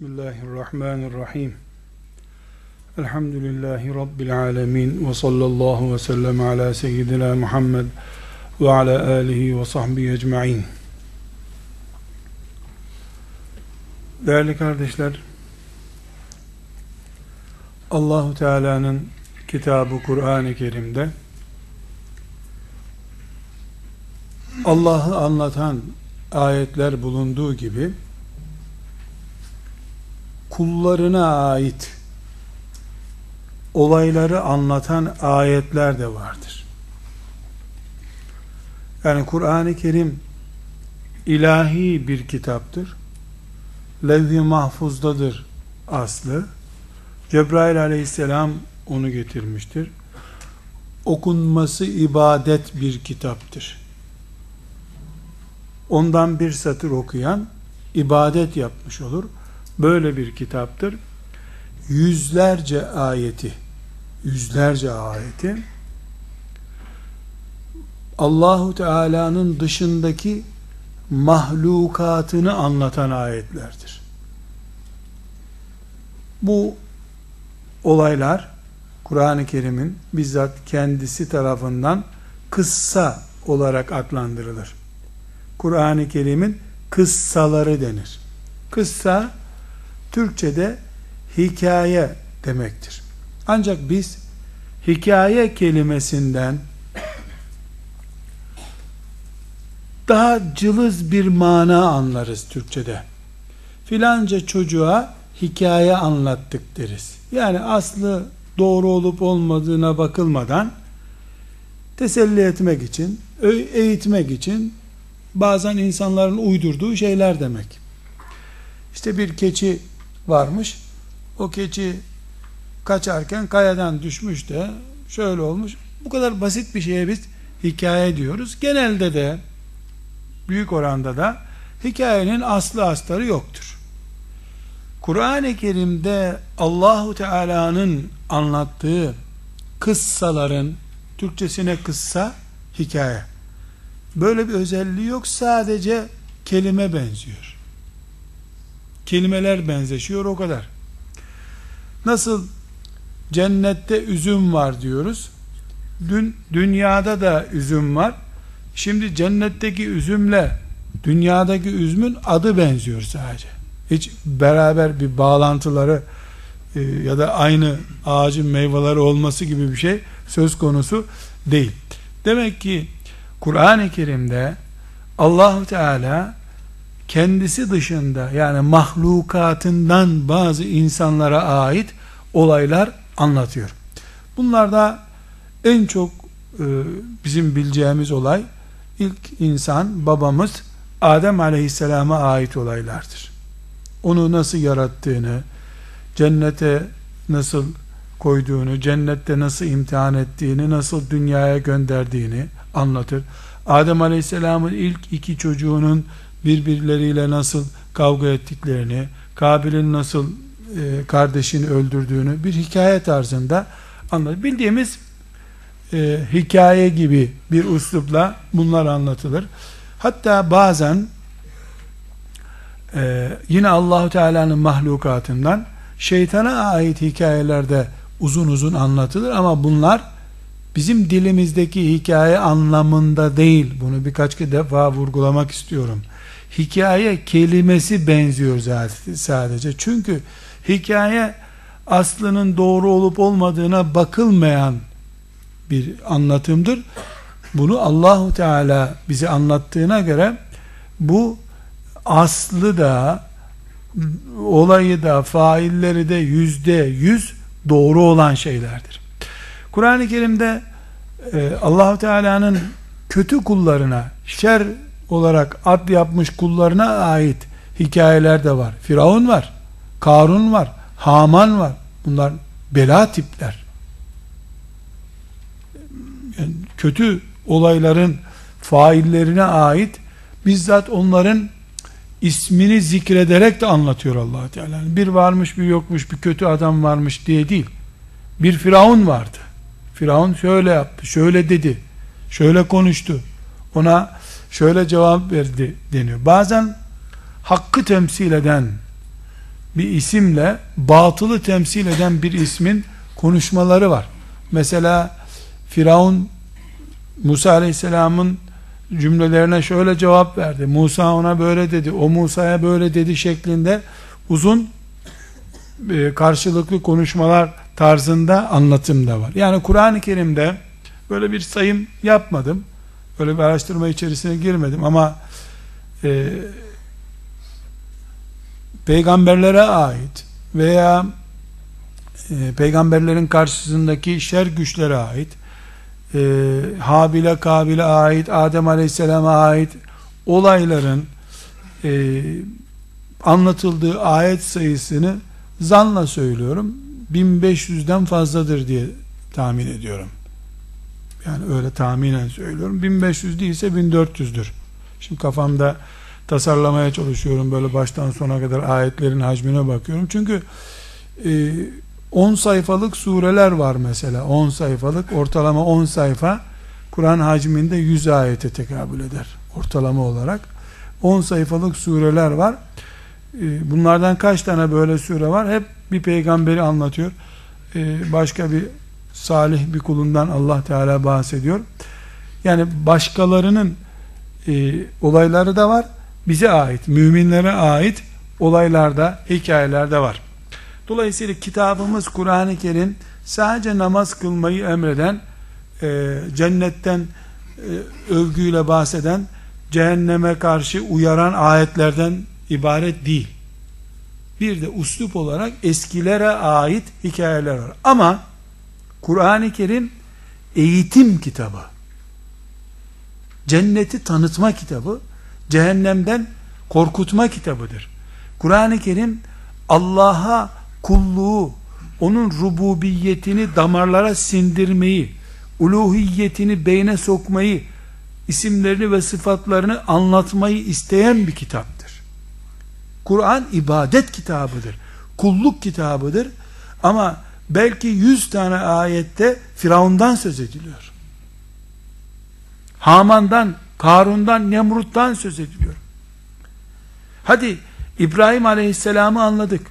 Bismillahirrahmanirrahim. Elhamdülillahi Rabbil alemin. Ve sallallahu ve sellem ala seyyidina Muhammed ve ala alihi ve sahbihi ecma'in. Değerli kardeşler, Allahu Teala'nın kitabı Kur'an-ı Kerim'de Allah'ı anlatan ayetler bulunduğu gibi kullarına ait olayları anlatan ayetler de vardır. Yani Kur'an-ı Kerim ilahi bir kitaptır. Levh-i mahfuzdadır aslı. Cebrail aleyhisselam onu getirmiştir. Okunması ibadet bir kitaptır. Ondan bir satır okuyan ibadet yapmış olur böyle bir kitaptır. Yüzlerce ayeti, yüzlerce ayeti Allahu Teala'nın dışındaki mahlukatını anlatan ayetlerdir. Bu olaylar Kur'an-ı Kerim'in bizzat kendisi tarafından kıssa olarak adlandırılır. Kur'an-ı Kerim'in kıssaları denir. Kıssa Türkçe'de hikaye demektir. Ancak biz hikaye kelimesinden daha cılız bir mana anlarız Türkçe'de. Filanca çocuğa hikaye anlattık deriz. Yani aslı doğru olup olmadığına bakılmadan teselli etmek için, eğitmek için bazen insanların uydurduğu şeyler demek. İşte bir keçi varmış. O keçi kaçarken kayadan düşmüş de şöyle olmuş. Bu kadar basit bir şeye biz hikaye diyoruz. Genelde de büyük oranda da hikayenin aslı astarı yoktur. Kur'an-ı Kerim'de Allahu Teala'nın anlattığı kıssaların Türkçesine kıssa hikaye. Böyle bir özelliği yok. Sadece kelime benziyor kelimeler benzeşiyor o kadar. Nasıl cennette üzüm var diyoruz. Dün dünyada da üzüm var. Şimdi cennetteki üzümle dünyadaki üzümün adı benziyor sadece. Hiç beraber bir bağlantıları e, ya da aynı ağacın meyveleri olması gibi bir şey söz konusu değil. Demek ki Kur'an-ı Kerim'de Allahu Teala kendisi dışında yani mahlukatından bazı insanlara ait olaylar anlatıyor. Bunlarda en çok e, bizim bileceğimiz olay ilk insan babamız Adem Aleyhisselam'a ait olaylardır. Onu nasıl yarattığını, cennete nasıl koyduğunu, cennette nasıl imtihan ettiğini, nasıl dünyaya gönderdiğini anlatır. Adem Aleyhisselam'ın ilk iki çocuğunun birbirleriyle nasıl kavga ettiklerini, Kabil'in nasıl e, kardeşini öldürdüğünü bir hikaye tarzında anlat. Bildiğimiz e, hikaye gibi bir uslupla bunlar anlatılır. Hatta bazen e, yine Allahu Teala'nın mahlukatından şeytana ait hikayelerde uzun uzun anlatılır ama bunlar bizim dilimizdeki hikaye anlamında değil. Bunu birkaç defa vurgulamak istiyorum hikaye kelimesi benziyor zaten sadece. Çünkü hikaye aslının doğru olup olmadığına bakılmayan bir anlatımdır. Bunu Allahu Teala bize anlattığına göre bu aslı da olayı da failleri de yüzde yüz doğru olan şeylerdir. Kur'an-ı Kerim'de e, Allahu Teala'nın kötü kullarına şer olarak ad yapmış kullarına ait hikayeler de var. Firavun var, Karun var, Haman var. Bunlar bela tipler. Yani kötü olayların faillerine ait bizzat onların ismini zikrederek de anlatıyor allah Teala. Bir varmış bir yokmuş bir kötü adam varmış diye değil. Bir Firavun vardı. Firavun şöyle yaptı, şöyle dedi, şöyle konuştu. Ona şöyle cevap verdi deniyor. Bazen hakkı temsil eden bir isimle batılı temsil eden bir ismin konuşmaları var. Mesela Firavun Musa Aleyhisselam'ın cümlelerine şöyle cevap verdi. Musa ona böyle dedi, o Musa'ya böyle dedi şeklinde uzun e, karşılıklı konuşmalar tarzında anlatım da var. Yani Kur'an-ı Kerim'de böyle bir sayım yapmadım. Böyle bir araştırma içerisine girmedim ama e, peygamberlere ait veya e, peygamberlerin karşısındaki şer güçlere ait e, Habil'e Kabil'e ait Adem Aleyhisselam'a ait olayların e, anlatıldığı ayet sayısını zanla söylüyorum. 1500'den fazladır diye tahmin ediyorum yani öyle tahminen söylüyorum. 1500 değilse 1400'dür şimdi kafamda tasarlamaya çalışıyorum. Böyle baştan sona kadar ayetlerin hacmine bakıyorum. Çünkü e, 10 sayfalık sureler var mesela. 10 sayfalık ortalama 10 sayfa Kur'an hacminde 100 ayete tekabül eder ortalama olarak. 10 sayfalık sureler var. Ee, bunlardan kaç tane böyle sure var? Hep bir peygamberi anlatıyor. Ee, başka bir salih bir kulundan Allah Teala bahsediyor yani başkalarının e, olayları da var bize ait müminlere ait olaylarda hikayelerde var Dolayısıyla kitabımız Kur'an-ı Kerim sadece namaz kılmayı emreden, e, cennetten e, övgüyle bahseden, cehenneme karşı uyaran ayetlerden ibaret değil. Bir de uslup olarak eskilere ait hikayeler var. Ama Kur'an-ı Kerim eğitim kitabı. Cenneti tanıtma kitabı, cehennemden korkutma kitabıdır. Kur'an-ı Kerim Allah'a kulluğu, onun rububiyetini damarlara sindirmeyi, uluhiyetini beyne sokmayı, isimlerini ve sıfatlarını anlatmayı isteyen bir kitaptır. Kur'an ibadet kitabıdır. Kulluk kitabıdır. Ama belki yüz tane ayette Firavundan söz ediliyor. Haman'dan, Karun'dan, Nemrut'tan söz ediliyor. Hadi İbrahim Aleyhisselam'ı anladık.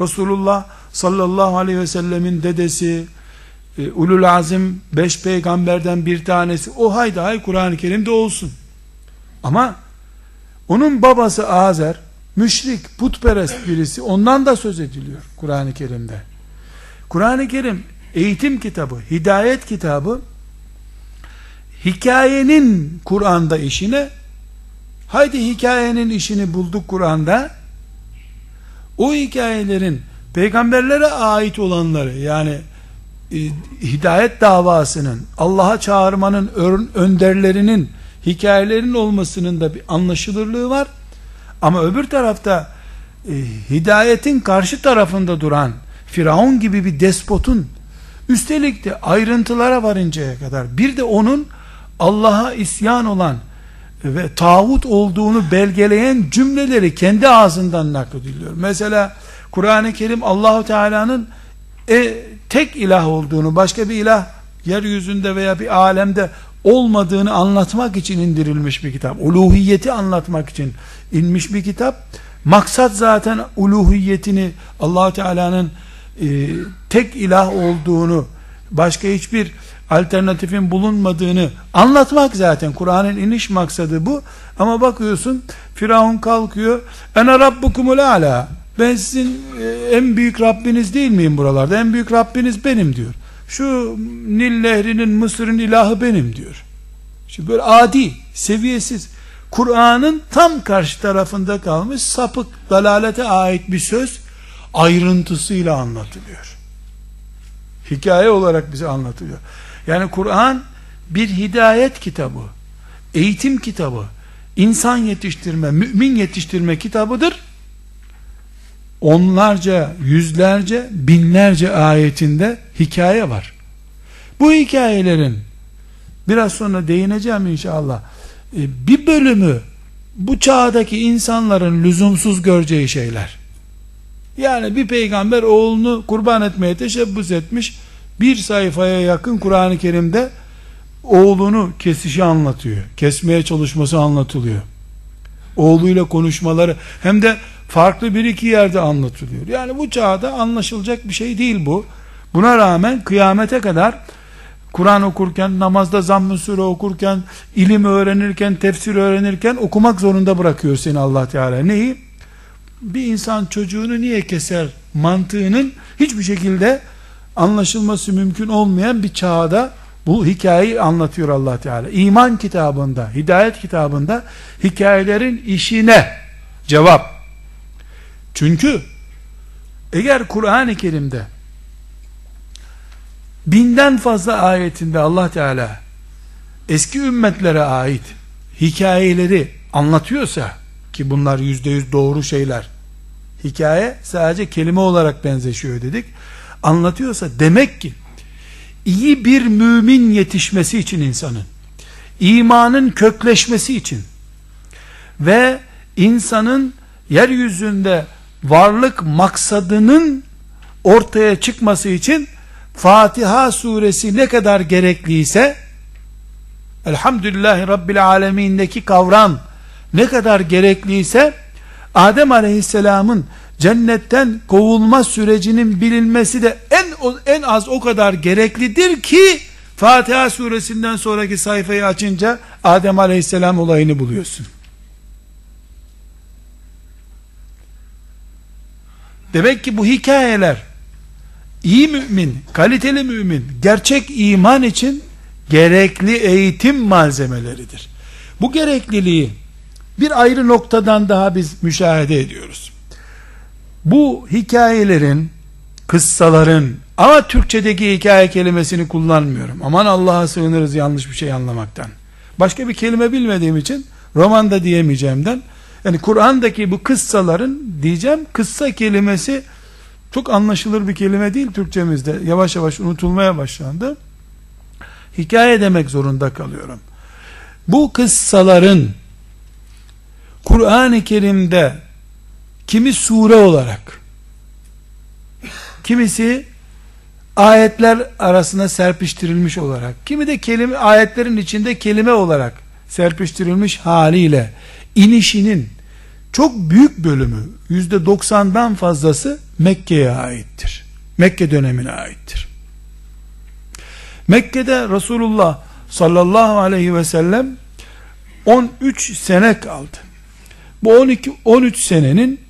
Resulullah sallallahu aleyhi ve sellemin dedesi, e, ulul azim beş peygamberden bir tanesi, o haydi hay Kur'an-ı Kerim'de olsun. Ama onun babası Azer, müşrik, putperest birisi, ondan da söz ediliyor Kur'an-ı Kerim'de. Kur'an-ı Kerim eğitim kitabı, hidayet kitabı, hikayenin Kur'an'da işine, haydi hikayenin işini bulduk Kur'an'da, o hikayelerin peygamberlere ait olanları yani e, hidayet davasının Allah'a çağırmanın önderlerinin hikayelerinin olmasının da bir anlaşılırlığı var. Ama öbür tarafta e, hidayetin karşı tarafında duran Firavun gibi bir despotun üstelik de ayrıntılara varıncaya kadar bir de onun Allah'a isyan olan ve tağut olduğunu belgeleyen cümleleri kendi ağzından naklediliyor. Mesela Kur'an-ı Kerim Allahu Teala'nın e, tek ilah olduğunu, başka bir ilah yeryüzünde veya bir alemde olmadığını anlatmak için indirilmiş bir kitap. Uluhiyeti anlatmak için inmiş bir kitap. Maksat zaten uluhiyetini Allah Teala'nın e, tek ilah olduğunu, başka hiçbir alternatifin bulunmadığını anlatmak zaten. Kur'an'ın iniş maksadı bu. Ama bakıyorsun Firavun kalkıyor ene rabbukumul ala ben sizin e, en büyük Rabbiniz değil miyim buralarda? En büyük Rabbiniz benim diyor. Şu Nil nehrinin Mısır'ın ilahı benim diyor. Şimdi böyle adi seviyesiz. Kur'an'ın tam karşı tarafında kalmış sapık dalalete ait bir söz ayrıntısıyla anlatılıyor hikaye olarak bize anlatılıyor yani Kur'an bir hidayet kitabı, eğitim kitabı, insan yetiştirme, mümin yetiştirme kitabıdır. Onlarca, yüzlerce, binlerce ayetinde hikaye var. Bu hikayelerin biraz sonra değineceğim inşallah. E, bir bölümü bu çağdaki insanların lüzumsuz göreceği şeyler. Yani bir peygamber oğlunu kurban etmeye teşebbüs etmiş bir sayfaya yakın Kur'an-ı Kerim'de oğlunu kesişi anlatıyor. Kesmeye çalışması anlatılıyor. Oğluyla konuşmaları hem de farklı bir iki yerde anlatılıyor. Yani bu çağda anlaşılacak bir şey değil bu. Buna rağmen kıyamete kadar Kur'an okurken, namazda zamm-ı sure okurken, ilim öğrenirken, tefsir öğrenirken okumak zorunda bırakıyor seni Allah Teala. Neyi? Bir insan çocuğunu niye keser mantığının hiçbir şekilde anlaşılması mümkün olmayan bir çağda bu hikayeyi anlatıyor Allah Teala. İman kitabında, hidayet kitabında hikayelerin işine cevap. Çünkü eğer Kur'an-ı Kerim'de binden fazla ayetinde Allah Teala eski ümmetlere ait hikayeleri anlatıyorsa ki bunlar yüzde yüz doğru şeyler. Hikaye sadece kelime olarak benzeşiyor dedik. Anlatıyorsa demek ki iyi bir mümin yetişmesi için insanın imanın kökleşmesi için ve insanın yeryüzünde varlık maksadının ortaya çıkması için Fatiha suresi ne kadar gerekliyse Elhamdülillahi Rabbil Alemin'deki kavram ne kadar gerekliyse Adem Aleyhisselam'ın cennetten kovulma sürecinin bilinmesi de en en az o kadar gereklidir ki Fatiha suresinden sonraki sayfayı açınca Adem Aleyhisselam olayını buluyorsun. Demek ki bu hikayeler iyi mümin, kaliteli mümin, gerçek iman için gerekli eğitim malzemeleridir. Bu gerekliliği bir ayrı noktadan daha biz müşahede ediyoruz. Bu hikayelerin, kıssaların, ama Türkçedeki hikaye kelimesini kullanmıyorum. Aman Allah'a sığınırız yanlış bir şey anlamaktan. Başka bir kelime bilmediğim için romanda diyemeyeceğimden yani Kur'an'daki bu kıssaların diyeceğim kıssa kelimesi çok anlaşılır bir kelime değil Türkçemizde. Yavaş yavaş unutulmaya başlandı. Hikaye demek zorunda kalıyorum. Bu kıssaların Kur'an-ı Kerim'de kimi sure olarak kimisi ayetler arasında serpiştirilmiş olarak kimi de kelime ayetlerin içinde kelime olarak serpiştirilmiş haliyle inişinin çok büyük bölümü yüzde doksandan fazlası Mekke'ye aittir. Mekke dönemine aittir. Mekke'de Resulullah sallallahu aleyhi ve sellem 13 sene kaldı. Bu 12 13 senenin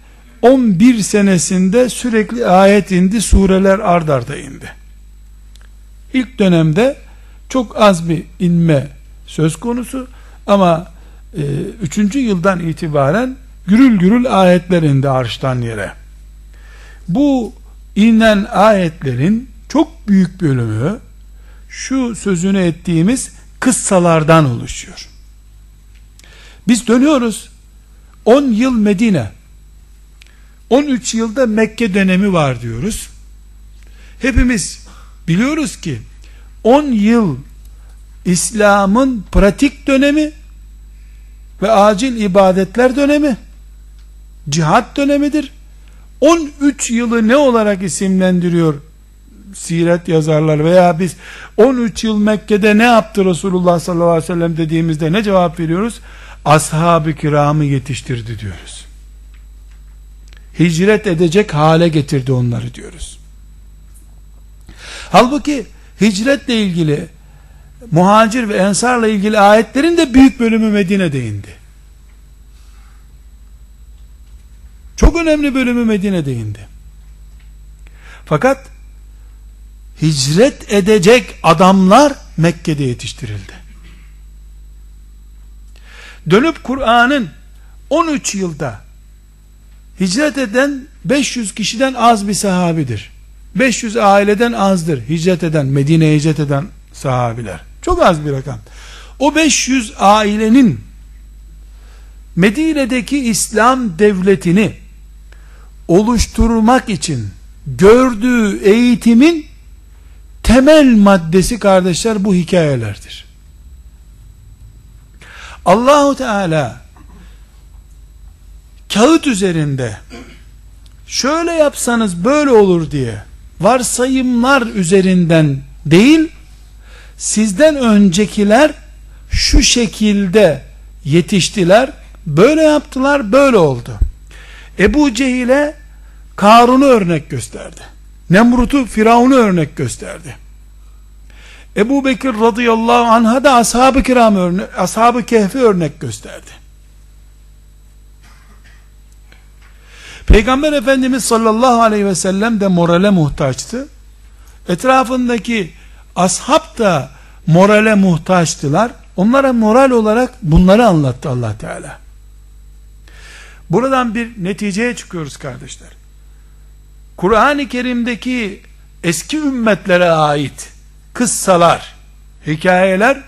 11 senesinde sürekli ayet indi, sureler ard arda indi. İlk dönemde çok az bir inme söz konusu ama e, üçüncü yıldan itibaren gürül gürül ayetler indi arştan yere. Bu inen ayetlerin çok büyük bölümü şu sözünü ettiğimiz kıssalardan oluşuyor. Biz dönüyoruz 10 yıl Medine 13 yılda Mekke dönemi var diyoruz. Hepimiz biliyoruz ki 10 yıl İslam'ın pratik dönemi ve acil ibadetler dönemi cihat dönemidir. 13 yılı ne olarak isimlendiriyor siret yazarlar veya biz 13 yıl Mekke'de ne yaptı Resulullah sallallahu aleyhi ve sellem dediğimizde ne cevap veriyoruz? Ashab-ı kiramı yetiştirdi diyoruz. Hicret edecek hale getirdi onları diyoruz. Halbuki hicretle ilgili muhacir ve ensarla ilgili ayetlerin de büyük bölümü Medine'de indi. Çok önemli bölümü Medine'de indi. Fakat hicret edecek adamlar Mekke'de yetiştirildi. Dönüp Kur'an'ın 13 yılda hicret eden 500 kişiden az bir sahabidir. 500 aileden azdır hicret eden, Medine'ye hicret eden sahabiler. Çok az bir rakam. O 500 ailenin Medine'deki İslam devletini oluşturmak için gördüğü eğitimin temel maddesi kardeşler bu hikayelerdir. Allahu Teala kağıt üzerinde şöyle yapsanız böyle olur diye varsayımlar üzerinden değil sizden öncekiler şu şekilde yetiştiler böyle yaptılar böyle oldu Ebu Cehil'e Karun'u örnek gösterdi. Nemrut'u Firavun'u örnek gösterdi. Ebu Bekir radıyallahu anh'a da ashab-ı kiram örnek, ashab-ı kehfi örnek gösterdi. Peygamber Efendimiz sallallahu aleyhi ve sellem de morale muhtaçtı. Etrafındaki ashab da morale muhtaçtılar. Onlara moral olarak bunları anlattı allah Teala. Buradan bir neticeye çıkıyoruz kardeşler. Kur'an-ı Kerim'deki eski ümmetlere ait kıssalar, hikayeler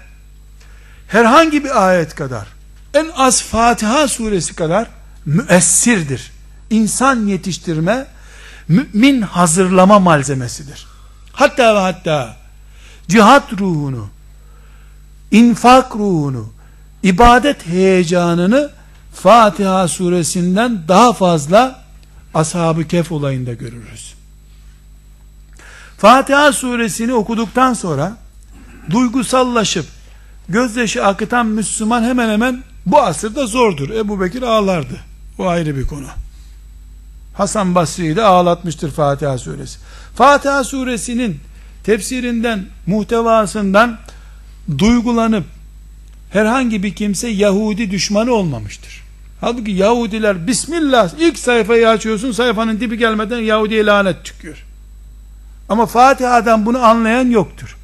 herhangi bir ayet kadar en az Fatiha suresi kadar müessirdir. İnsan yetiştirme, mümin hazırlama malzemesidir. Hatta ve hatta cihat ruhunu, infak ruhunu, ibadet heyecanını Fatiha suresinden daha fazla Ashab-ı Kehf olayında görürüz. Fatiha suresini okuduktan sonra duygusallaşıp gözyaşı akıtan Müslüman hemen hemen bu asırda zordur. Ebu Bekir ağlardı. Bu ayrı bir konu. Hasan Basri'yi de ağlatmıştır Fatiha suresi. Fatiha suresinin tefsirinden, muhtevasından duygulanıp herhangi bir kimse Yahudi düşmanı olmamıştır. Halbuki Yahudiler Bismillah ilk sayfayı açıyorsun sayfanın dibi gelmeden Yahudi'ye lanet çıkıyor. Ama Fatiha'dan bunu anlayan yoktur.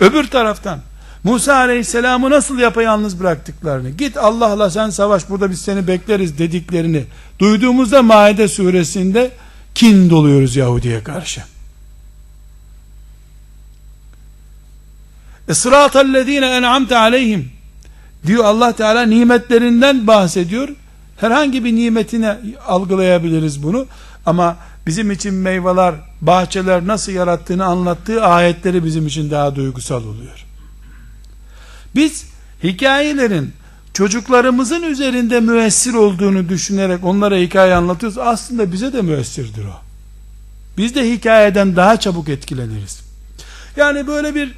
Öbür taraftan Musa Aleyhisselam'ı nasıl yapayalnız bıraktıklarını, git Allah'la sen savaş burada biz seni bekleriz dediklerini duyduğumuzda Maide suresinde kin doluyoruz Yahudi'ye karşı. Esratallezine en'amte aleyhim diyor Allah Teala nimetlerinden bahsediyor. Herhangi bir nimetine algılayabiliriz bunu ama bizim için meyveler, bahçeler nasıl yarattığını anlattığı ayetleri bizim için daha duygusal oluyor. Biz hikayelerin çocuklarımızın üzerinde müessir olduğunu düşünerek onlara hikaye anlatıyoruz. Aslında bize de müessirdir o. Biz de hikayeden daha çabuk etkileniriz. Yani böyle bir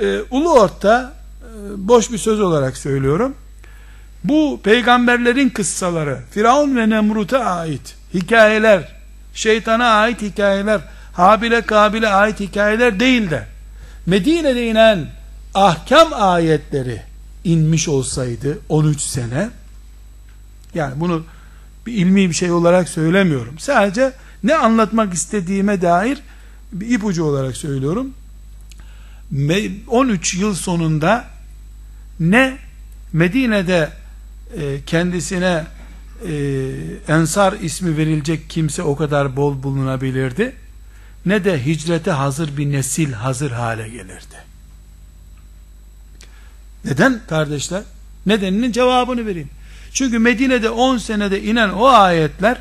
e, ulu orta e, boş bir söz olarak söylüyorum. Bu peygamberlerin kıssaları, Firavun ve Nemrut'a ait hikayeler, şeytana ait hikayeler, Habil'e Kabil'e ait hikayeler değil de Medine'de inen ahkam ayetleri inmiş olsaydı 13 sene yani bunu bir ilmi bir şey olarak söylemiyorum. Sadece ne anlatmak istediğime dair bir ipucu olarak söylüyorum. 13 yıl sonunda ne Medine'de e, kendisine e, Ensar ismi verilecek kimse o kadar bol bulunabilirdi ne de hicrete hazır bir nesil hazır hale gelirdi. Neden kardeşler? Nedeninin cevabını vereyim. Çünkü Medine'de 10 senede inen o ayetler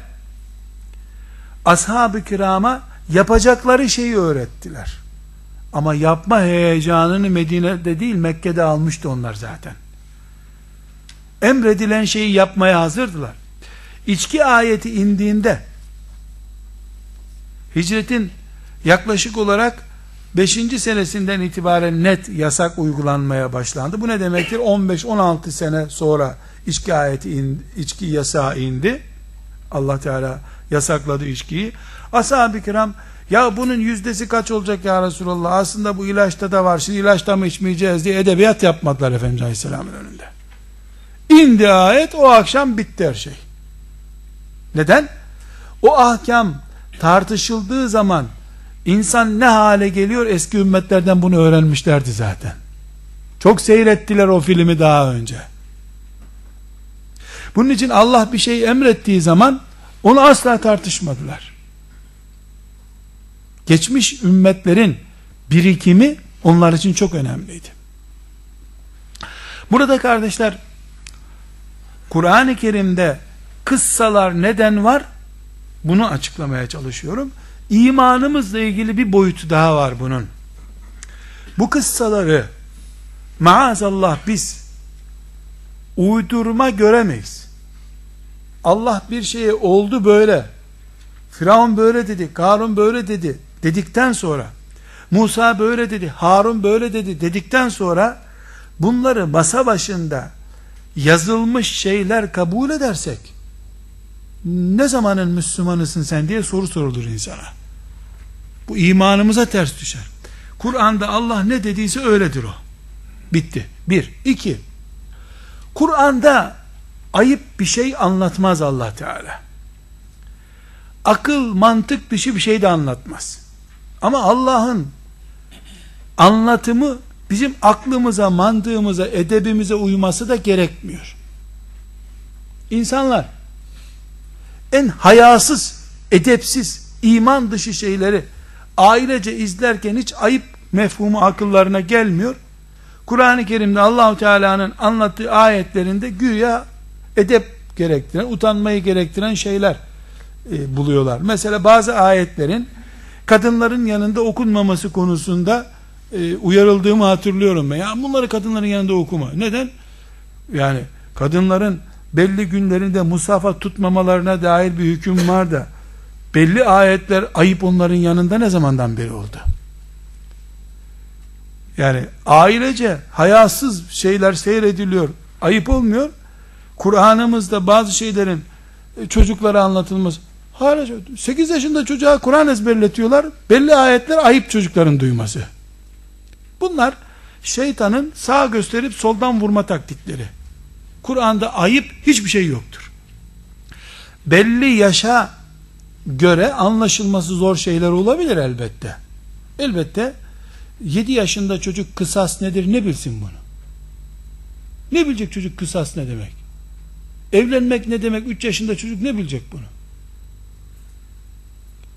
ashab-ı kirama yapacakları şeyi öğrettiler. Ama yapma heyecanını Medine'de değil Mekke'de almıştı onlar zaten. Emredilen şeyi yapmaya hazırdılar. İçki ayeti indiğinde hicretin yaklaşık olarak 5. senesinden itibaren net yasak uygulanmaya başlandı. Bu ne demektir? 15-16 sene sonra içki ayeti in, içki yasağı indi. Allah Teala yasakladı içkiyi. Ashab-ı kiram ya bunun yüzdesi kaç olacak ya Resulallah? Aslında bu ilaçta da var. Şimdi ilaçta mı içmeyeceğiz diye edebiyat yapmadılar Efendimiz Aleyhisselam'ın önünde. İndi ayet o akşam bitti her şey. Neden? O ahkam tartışıldığı zaman insan ne hale geliyor eski ümmetlerden bunu öğrenmişlerdi zaten. Çok seyrettiler o filmi daha önce. Bunun için Allah bir şey emrettiği zaman onu asla tartışmadılar geçmiş ümmetlerin birikimi onlar için çok önemliydi. Burada kardeşler Kur'an-ı Kerim'de kıssalar neden var? Bunu açıklamaya çalışıyorum. İmanımızla ilgili bir boyutu daha var bunun. Bu kıssaları maazallah biz uydurma göremeyiz. Allah bir şeye oldu böyle. Firavun böyle dedi, Karun böyle dedi dedikten sonra Musa böyle dedi, Harun böyle dedi dedikten sonra bunları masa başında yazılmış şeyler kabul edersek ne zamanın Müslümanısın sen diye soru sorulur insana. Bu imanımıza ters düşer. Kur'an'da Allah ne dediyse öyledir o. Bitti. Bir. iki. Kur'an'da ayıp bir şey anlatmaz Allah Teala. Akıl, mantık dışı bir şey de anlatmaz. Ama Allah'ın anlatımı bizim aklımıza, mantığımıza, edebimize uyması da gerekmiyor. İnsanlar en hayasız, edepsiz, iman dışı şeyleri ailece izlerken hiç ayıp mefhumu akıllarına gelmiyor. Kur'an-ı Kerim'de Allahu Teala'nın anlattığı ayetlerinde güya edep gerektiren, utanmayı gerektiren şeyler e, buluyorlar. Mesela bazı ayetlerin kadınların yanında okunmaması konusunda e, uyarıldığımı hatırlıyorum ben. Ya bunları kadınların yanında okuma. Neden? Yani kadınların belli günlerinde musafa tutmamalarına dair bir hüküm var da belli ayetler ayıp onların yanında ne zamandan beri oldu? Yani ailece hayasız şeyler seyrediliyor. Ayıp olmuyor. Kur'an'ımızda bazı şeylerin e, çocuklara anlatılması hala 8 yaşında çocuğa Kur'an ezberletiyorlar. Belli ayetler ayıp çocukların duyması. Bunlar şeytanın sağ gösterip soldan vurma taktikleri. Kur'an'da ayıp hiçbir şey yoktur. Belli yaşa göre anlaşılması zor şeyler olabilir elbette. Elbette 7 yaşında çocuk kısas nedir ne bilsin bunu. Ne bilecek çocuk kısas ne demek? Evlenmek ne demek 3 yaşında çocuk ne bilecek bunu?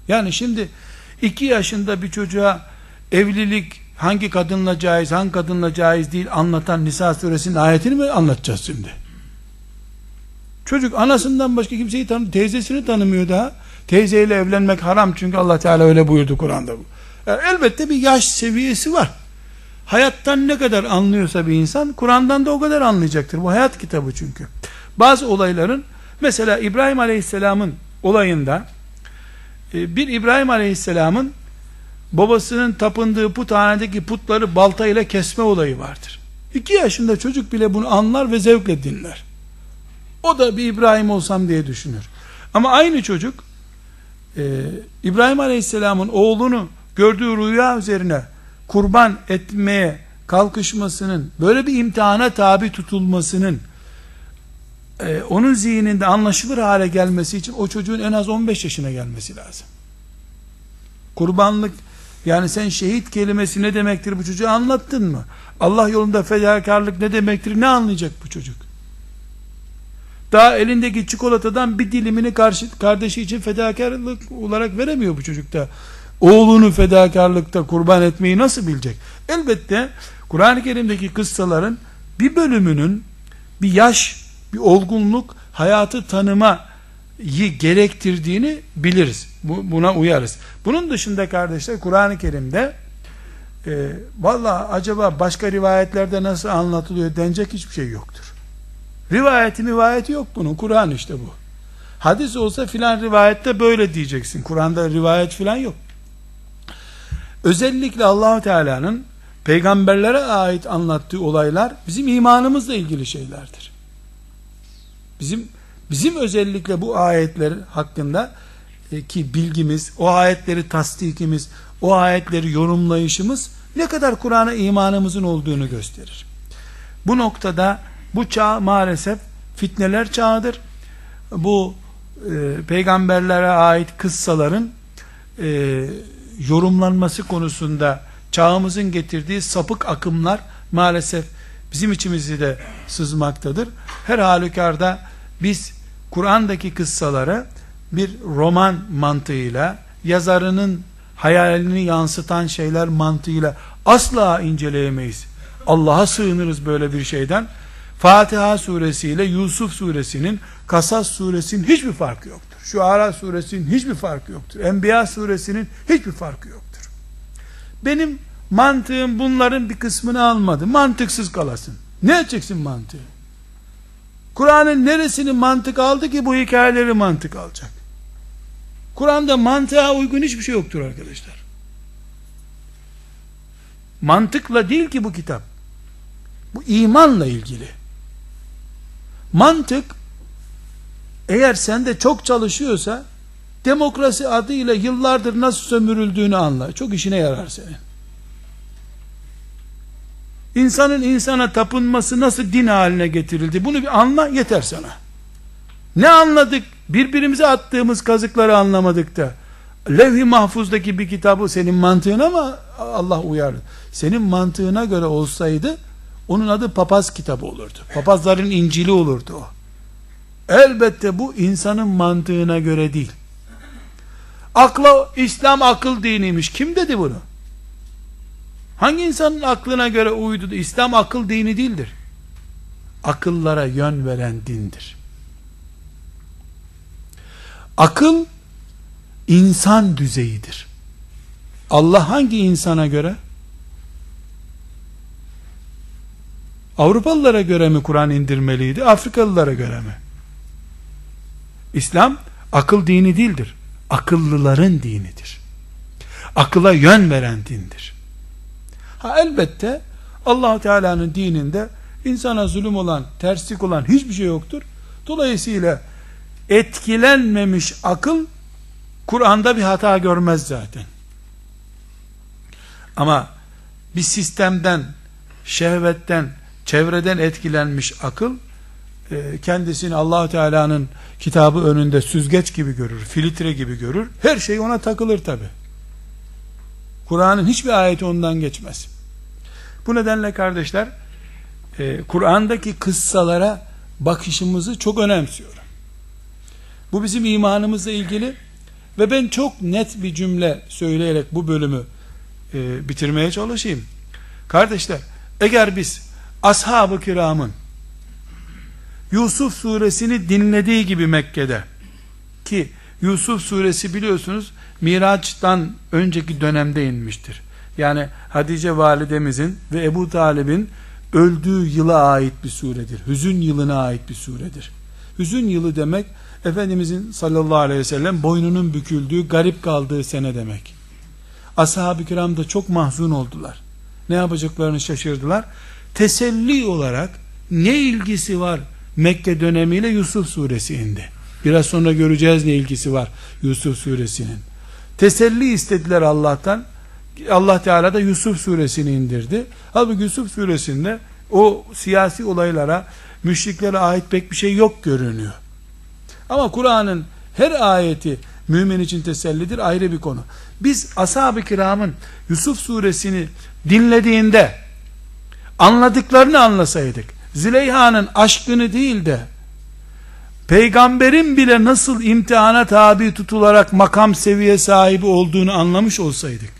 Yani şimdi 2 yaşında bir çocuğa evlilik hangi kadınla caiz, hangi kadınla caiz değil anlatan Nisa suresinin ayetini mi anlatacağız şimdi? Çocuk anasından başka kimseyi tanı, teyzesini tanımıyor daha. Teyzeyle evlenmek haram çünkü Allah Teala öyle buyurdu Kur'an'da bu. Yani elbette bir yaş seviyesi var. Hayattan ne kadar anlıyorsa bir insan Kur'an'dan da o kadar anlayacaktır. Bu hayat kitabı çünkü. Bazı olayların mesela İbrahim Aleyhisselam'ın olayında e, bir İbrahim Aleyhisselam'ın babasının tapındığı puthanedeki putları balta ile kesme olayı vardır. İki yaşında çocuk bile bunu anlar ve zevkle dinler. O da bir İbrahim olsam diye düşünür. Ama aynı çocuk e, İbrahim Aleyhisselam'ın oğlunu gördüğü rüya üzerine kurban etmeye kalkışmasının böyle bir imtihana tabi tutulmasının e, onun zihninde anlaşılır hale gelmesi için o çocuğun en az 15 yaşına gelmesi lazım. Kurbanlık yani sen şehit kelimesi ne demektir bu çocuğa anlattın mı? Allah yolunda fedakarlık ne demektir ne anlayacak bu çocuk? Daha elindeki çikolatadan bir dilimini karşı, kardeşi için fedakarlık olarak veremiyor bu çocuk da. Oğlunu fedakarlıkta kurban etmeyi nasıl bilecek? Elbette Kur'an-ı Kerim'deki kıssaların bir bölümünün bir yaş, bir olgunluk, hayatı tanımayı gerektirdiğini biliriz. Bu, buna uyarız. Bunun dışında kardeşler Kur'an-ı Kerim'de e, valla acaba başka rivayetlerde nasıl anlatılıyor denecek hiçbir şey yoktur. Rivayeti rivayeti yok bunun. Kur'an işte bu. Hadis olsa filan rivayette böyle diyeceksin. Kur'an'da rivayet filan yok. Özellikle allah Teala'nın peygamberlere ait anlattığı olaylar bizim imanımızla ilgili şeylerdir. Bizim bizim özellikle bu ayetler hakkında ki bilgimiz, o ayetleri tasdikimiz, o ayetleri yorumlayışımız ne kadar Kur'an'a imanımızın olduğunu gösterir. Bu noktada bu çağ maalesef fitneler çağıdır. Bu e, peygamberlere ait kıssaların e, yorumlanması konusunda çağımızın getirdiği sapık akımlar maalesef bizim içimizi de sızmaktadır. Her halükarda biz Kur'an'daki kıssaları bir roman mantığıyla yazarının hayalini yansıtan şeyler mantığıyla asla inceleyemeyiz. Allah'a sığınırız böyle bir şeyden. Fatiha suresiyle Yusuf suresinin, Kasas suresinin hiçbir farkı yoktur. Şu Ara suresinin hiçbir farkı yoktur. Enbiya suresinin hiçbir farkı yoktur. Benim mantığım bunların bir kısmını almadı. Mantıksız kalasın. Ne edeceksin mantığı? Kur'an'ın neresini mantık aldı ki bu hikayeleri mantık alacak? Kur'an'da mantığa uygun hiçbir şey yoktur arkadaşlar. Mantıkla değil ki bu kitap. Bu imanla ilgili. Mantık Eğer sende çok çalışıyorsa demokrasi adıyla yıllardır nasıl sömürüldüğünü anla. Çok işine yarar senin. İnsanın insana tapınması nasıl din haline getirildi? Bunu bir anla yeter sana. Ne anladık? Birbirimize attığımız kazıkları anlamadık da. Levh-i mahfuzdaki bir kitabı senin mantığına mı Allah uyar? Senin mantığına göre olsaydı onun adı papaz kitabı olurdu. Papazların İncil'i olurdu o. Elbette bu insanın mantığına göre değil. Akla İslam akıl diniymiş. Kim dedi bunu? Hangi insanın aklına göre uydu? İslam akıl dini değildir. Akıllara yön veren dindir. Akıl insan düzeyidir. Allah hangi insana göre? Avrupalılara göre mi Kur'an indirmeliydi? Afrikalılara göre mi? İslam akıl dini değildir. Akıllıların dinidir. Akıla yön veren dindir. Ha elbette allah Teala'nın dininde insana zulüm olan, terslik olan hiçbir şey yoktur. Dolayısıyla etkilenmemiş akıl Kur'an'da bir hata görmez zaten. Ama bir sistemden, şehvetten, çevreden etkilenmiş akıl e, kendisini allah Teala'nın kitabı önünde süzgeç gibi görür, filtre gibi görür. Her şey ona takılır tabi. Kur'an'ın hiçbir ayeti ondan geçmez. Bu nedenle kardeşler, e, Kur'an'daki kıssalara bakışımızı çok önemsiyorum. Bu bizim imanımızla ilgili ve ben çok net bir cümle söyleyerek bu bölümü e, bitirmeye çalışayım. Kardeşler, eğer biz ashab-ı kiramın Yusuf suresini dinlediği gibi Mekke'de ki Yusuf suresi biliyorsunuz Miraç'tan önceki dönemde inmiştir. Yani Hatice validemizin ve Ebu Talib'in öldüğü yıla ait bir suredir. Hüzün yılına ait bir suredir. Hüzün yılı demek Efendimizin sallallahu aleyhi ve sellem boynunun büküldüğü, garip kaldığı sene demek. Ashab-ı kiram da çok mahzun oldular. Ne yapacaklarını şaşırdılar. Teselli olarak ne ilgisi var Mekke dönemiyle Yusuf suresi indi. Biraz sonra göreceğiz ne ilgisi var Yusuf suresinin. Teselli istediler Allah'tan. Allah Teala da Yusuf suresini indirdi. Halbuki Yusuf suresinde o siyasi olaylara müşriklere ait pek bir şey yok görünüyor. Ama Kur'an'ın her ayeti mümin için tesellidir ayrı bir konu. Biz ashab-ı kiramın Yusuf suresini dinlediğinde anladıklarını anlasaydık, Züleyha'nın aşkını değil de peygamberin bile nasıl imtihana tabi tutularak makam seviye sahibi olduğunu anlamış olsaydık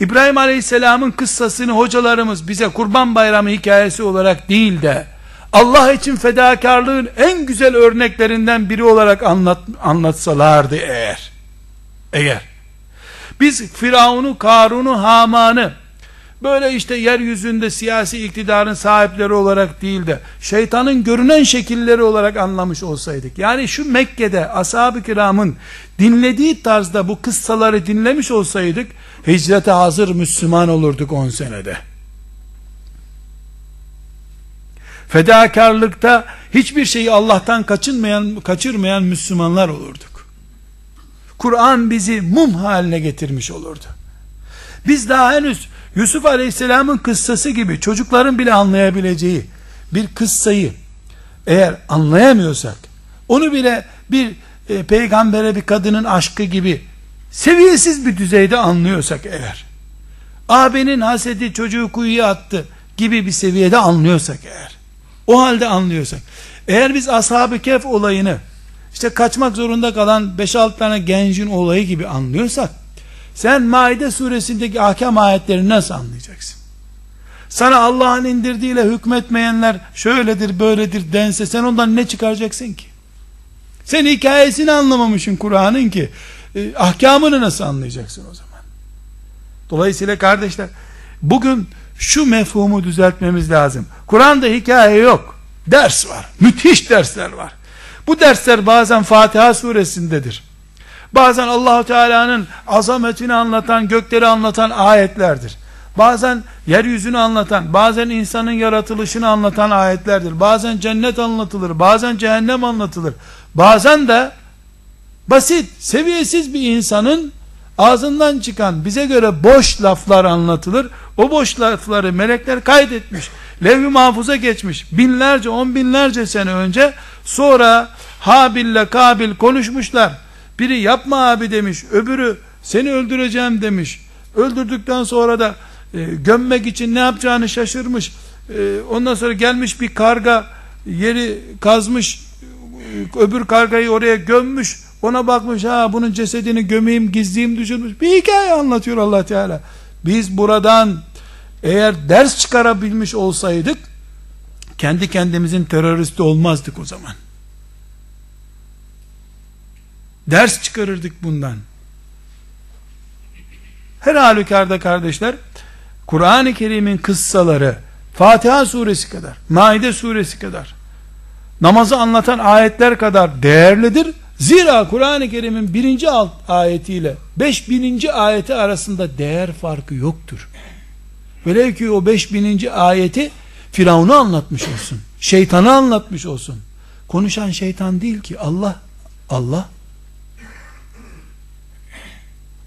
İbrahim Aleyhisselam'ın kıssasını hocalarımız bize kurban bayramı hikayesi olarak değil de Allah için fedakarlığın en güzel örneklerinden biri olarak anlat, anlatsalardı eğer eğer biz Firavun'u, Karun'u, Haman'ı böyle işte yeryüzünde siyasi iktidarın sahipleri olarak değil de şeytanın görünen şekilleri olarak anlamış olsaydık. Yani şu Mekke'de ashab-ı kiramın dinlediği tarzda bu kıssaları dinlemiş olsaydık hicrete hazır Müslüman olurduk 10 senede. Fedakarlıkta hiçbir şeyi Allah'tan kaçınmayan, kaçırmayan Müslümanlar olurduk. Kur'an bizi mum haline getirmiş olurdu. Biz daha henüz Yusuf Aleyhisselam'ın kıssası gibi çocukların bile anlayabileceği bir kıssayı eğer anlayamıyorsak onu bile bir e, peygambere bir kadının aşkı gibi seviyesiz bir düzeyde anlıyorsak eğer abinin hasedi çocuğu kuyuya attı gibi bir seviyede anlıyorsak eğer o halde anlıyorsak eğer biz ashab-ı kef olayını işte kaçmak zorunda kalan 5-6 tane gencin olayı gibi anlıyorsak sen Maide suresindeki ahkam ayetleri nasıl anlayacaksın? Sana Allah'ın indirdiğiyle hükmetmeyenler şöyledir böyledir dense sen ondan ne çıkaracaksın ki? Sen hikayesini anlamamışsın Kur'an'ın ki e, ahkamını nasıl anlayacaksın o zaman? Dolayısıyla kardeşler bugün şu mefhumu düzeltmemiz lazım. Kur'an'da hikaye yok. Ders var. Müthiş dersler var. Bu dersler bazen Fatiha suresindedir. Bazen Allahu Teala'nın azametini anlatan, gökleri anlatan ayetlerdir. Bazen yeryüzünü anlatan, bazen insanın yaratılışını anlatan ayetlerdir. Bazen cennet anlatılır, bazen cehennem anlatılır. Bazen de basit, seviyesiz bir insanın ağzından çıkan bize göre boş laflar anlatılır. O boş lafları melekler kaydetmiş. Levh-i mahfuza geçmiş. Binlerce, on binlerce sene önce sonra Habil'le Kabil konuşmuşlar. Biri yapma abi demiş. Öbürü seni öldüreceğim demiş. Öldürdükten sonra da e, gömmek için ne yapacağını şaşırmış. E, ondan sonra gelmiş bir karga yeri kazmış. E, öbür kargayı oraya gömmüş. Ona bakmış ha bunun cesedini gömeyim gizleyeyim düşünmüş. Bir hikaye anlatıyor allah Teala. Biz buradan eğer ders çıkarabilmiş olsaydık kendi kendimizin teröristi olmazdık o zaman. Ders çıkarırdık bundan. Her halükarda kardeşler Kur'an-ı Kerim'in kıssaları Fatiha suresi kadar, Maide suresi kadar namazı anlatan ayetler kadar değerlidir. Zira Kur'an-ı Kerim'in birinci alt ayetiyle beş bininci ayeti arasında değer farkı yoktur. Velev ki o beş bininci ayeti Firavun'u anlatmış olsun. Şeytanı anlatmış olsun. Konuşan şeytan değil ki Allah. Allah.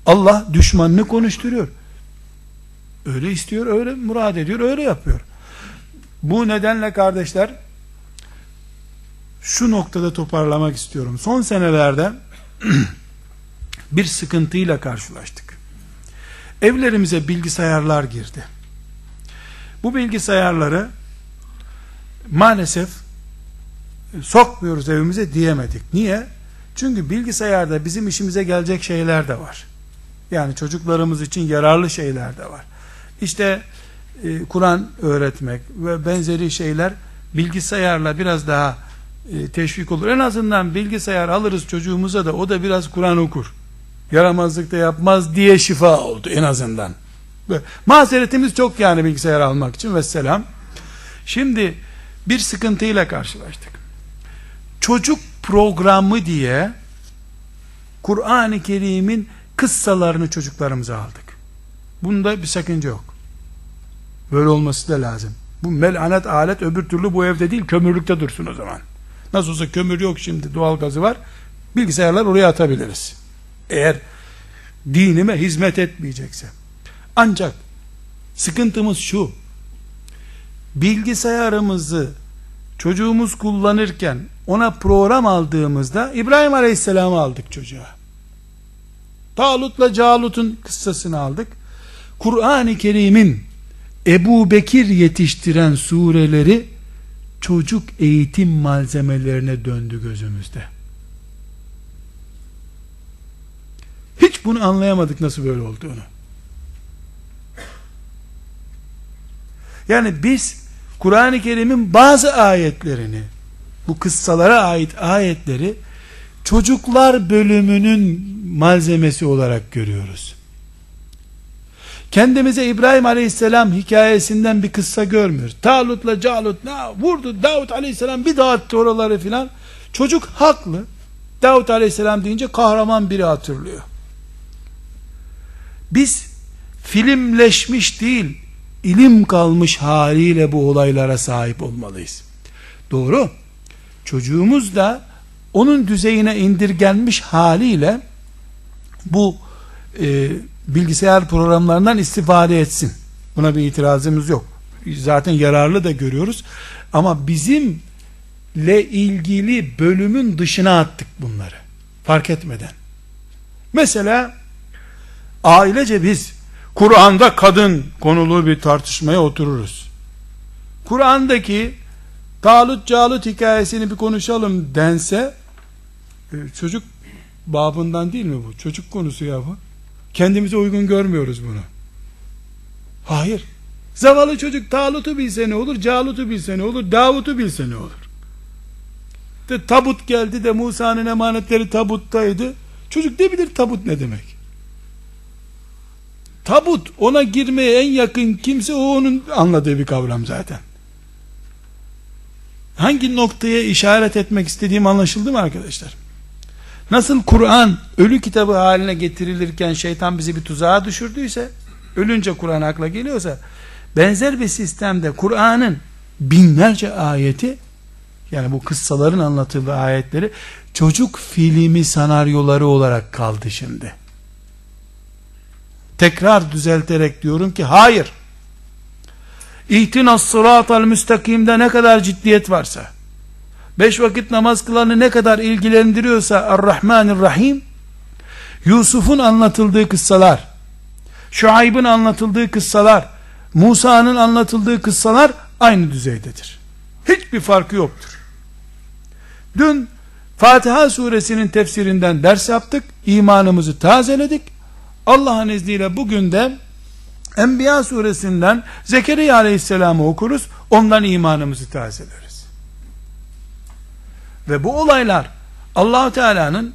Allah düşmanını konuşturuyor. Öyle istiyor, öyle murad ediyor, öyle yapıyor. Bu nedenle kardeşler şu noktada toparlamak istiyorum. Son senelerde bir sıkıntıyla karşılaştık. Evlerimize bilgisayarlar girdi. Bu bilgisayarları maalesef sokmuyoruz evimize diyemedik. Niye? Çünkü bilgisayarda bizim işimize gelecek şeyler de var. Yani çocuklarımız için yararlı şeyler de var. İşte e, Kur'an öğretmek ve benzeri şeyler bilgisayarla biraz daha e, teşvik olur. En azından bilgisayar alırız çocuğumuza da o da biraz Kur'an okur. Yaramazlık da yapmaz diye şifa oldu en azından. Mazeretimiz çok yani bilgisayar almak için ve. Şimdi bir sıkıntıyla karşılaştık. Çocuk programı diye Kur'an-ı Kerim'in kıssalarını çocuklarımıza aldık. Bunda bir sakınca yok. Böyle olması da lazım. Bu melanet alet öbür türlü bu evde değil kömürlükte dursun o zaman. Nasıl olsa kömür yok şimdi doğal gazı var. Bilgisayarlar oraya atabiliriz. Eğer dinime hizmet etmeyecekse. Ancak sıkıntımız şu. Bilgisayarımızı çocuğumuz kullanırken ona program aldığımızda İbrahim Aleyhisselam'ı aldık çocuğa. Talut'la Calut'un kıssasını aldık. Kur'an-ı Kerim'in Ebu Bekir yetiştiren sureleri çocuk eğitim malzemelerine döndü gözümüzde. Hiç bunu anlayamadık nasıl böyle olduğunu. Yani biz Kur'an-ı Kerim'in bazı ayetlerini bu kıssalara ait ayetleri çocuklar bölümünün malzemesi olarak görüyoruz. Kendimize İbrahim Aleyhisselam hikayesinden bir kıssa görmüyoruz. Talut'la Calut ne vurdu Davut Aleyhisselam bir dağıttı oraları filan. Çocuk haklı. Davut Aleyhisselam deyince kahraman biri hatırlıyor. Biz filmleşmiş değil, ilim kalmış haliyle bu olaylara sahip olmalıyız. Doğru. Çocuğumuz da onun düzeyine indirgenmiş haliyle bu e, bilgisayar programlarından istifade etsin. Buna bir itirazımız yok. Zaten yararlı da görüyoruz. Ama bizimle ilgili bölümün dışına attık bunları. Fark etmeden. Mesela ailece biz Kur'an'da kadın konulu bir tartışmaya otururuz. Kur'an'daki Talut Calut hikayesini bir konuşalım dense e, çocuk babından değil mi bu? Çocuk konusu ya bu. Kendimize uygun görmüyoruz bunu. Hayır. Zavallı çocuk Talut'u bilse ne olur, Calut'u bilse ne olur, Davut'u bilse ne olur. De tabut geldi de Musa'nın emanetleri tabuttaydı. Çocuk ne bilir tabut ne demek? Tabut ona girmeye en yakın kimse o onun anladığı bir kavram zaten. Hangi noktaya işaret etmek istediğim anlaşıldı mı arkadaşlar? Nasıl Kur'an ölü kitabı haline getirilirken şeytan bizi bir tuzağa düşürdüyse ölünce Kur'an akla geliyorsa benzer bir sistemde Kur'an'ın binlerce ayeti yani bu kıssaların anlatıldığı ayetleri çocuk filmi senaryoları olarak kaldı şimdi. Tekrar düzelterek diyorum ki hayır. İhtinas sıratal müstakimde ne kadar ciddiyet varsa, beş vakit namaz kılanı ne kadar ilgilendiriyorsa Ar-Rahmanir-Rahim, Yusuf'un anlatıldığı kıssalar, Şuayb'ın anlatıldığı kıssalar, Musa'nın anlatıldığı kıssalar aynı düzeydedir. Hiçbir farkı yoktur. Dün Fatiha suresinin tefsirinden ders yaptık, imanımızı tazeledik. Allah'ın izniyle bugün de Enbiya suresinden Zekeriya aleyhisselamı okuruz, ondan imanımızı tazeleriz. Ve bu olaylar allah Teala'nın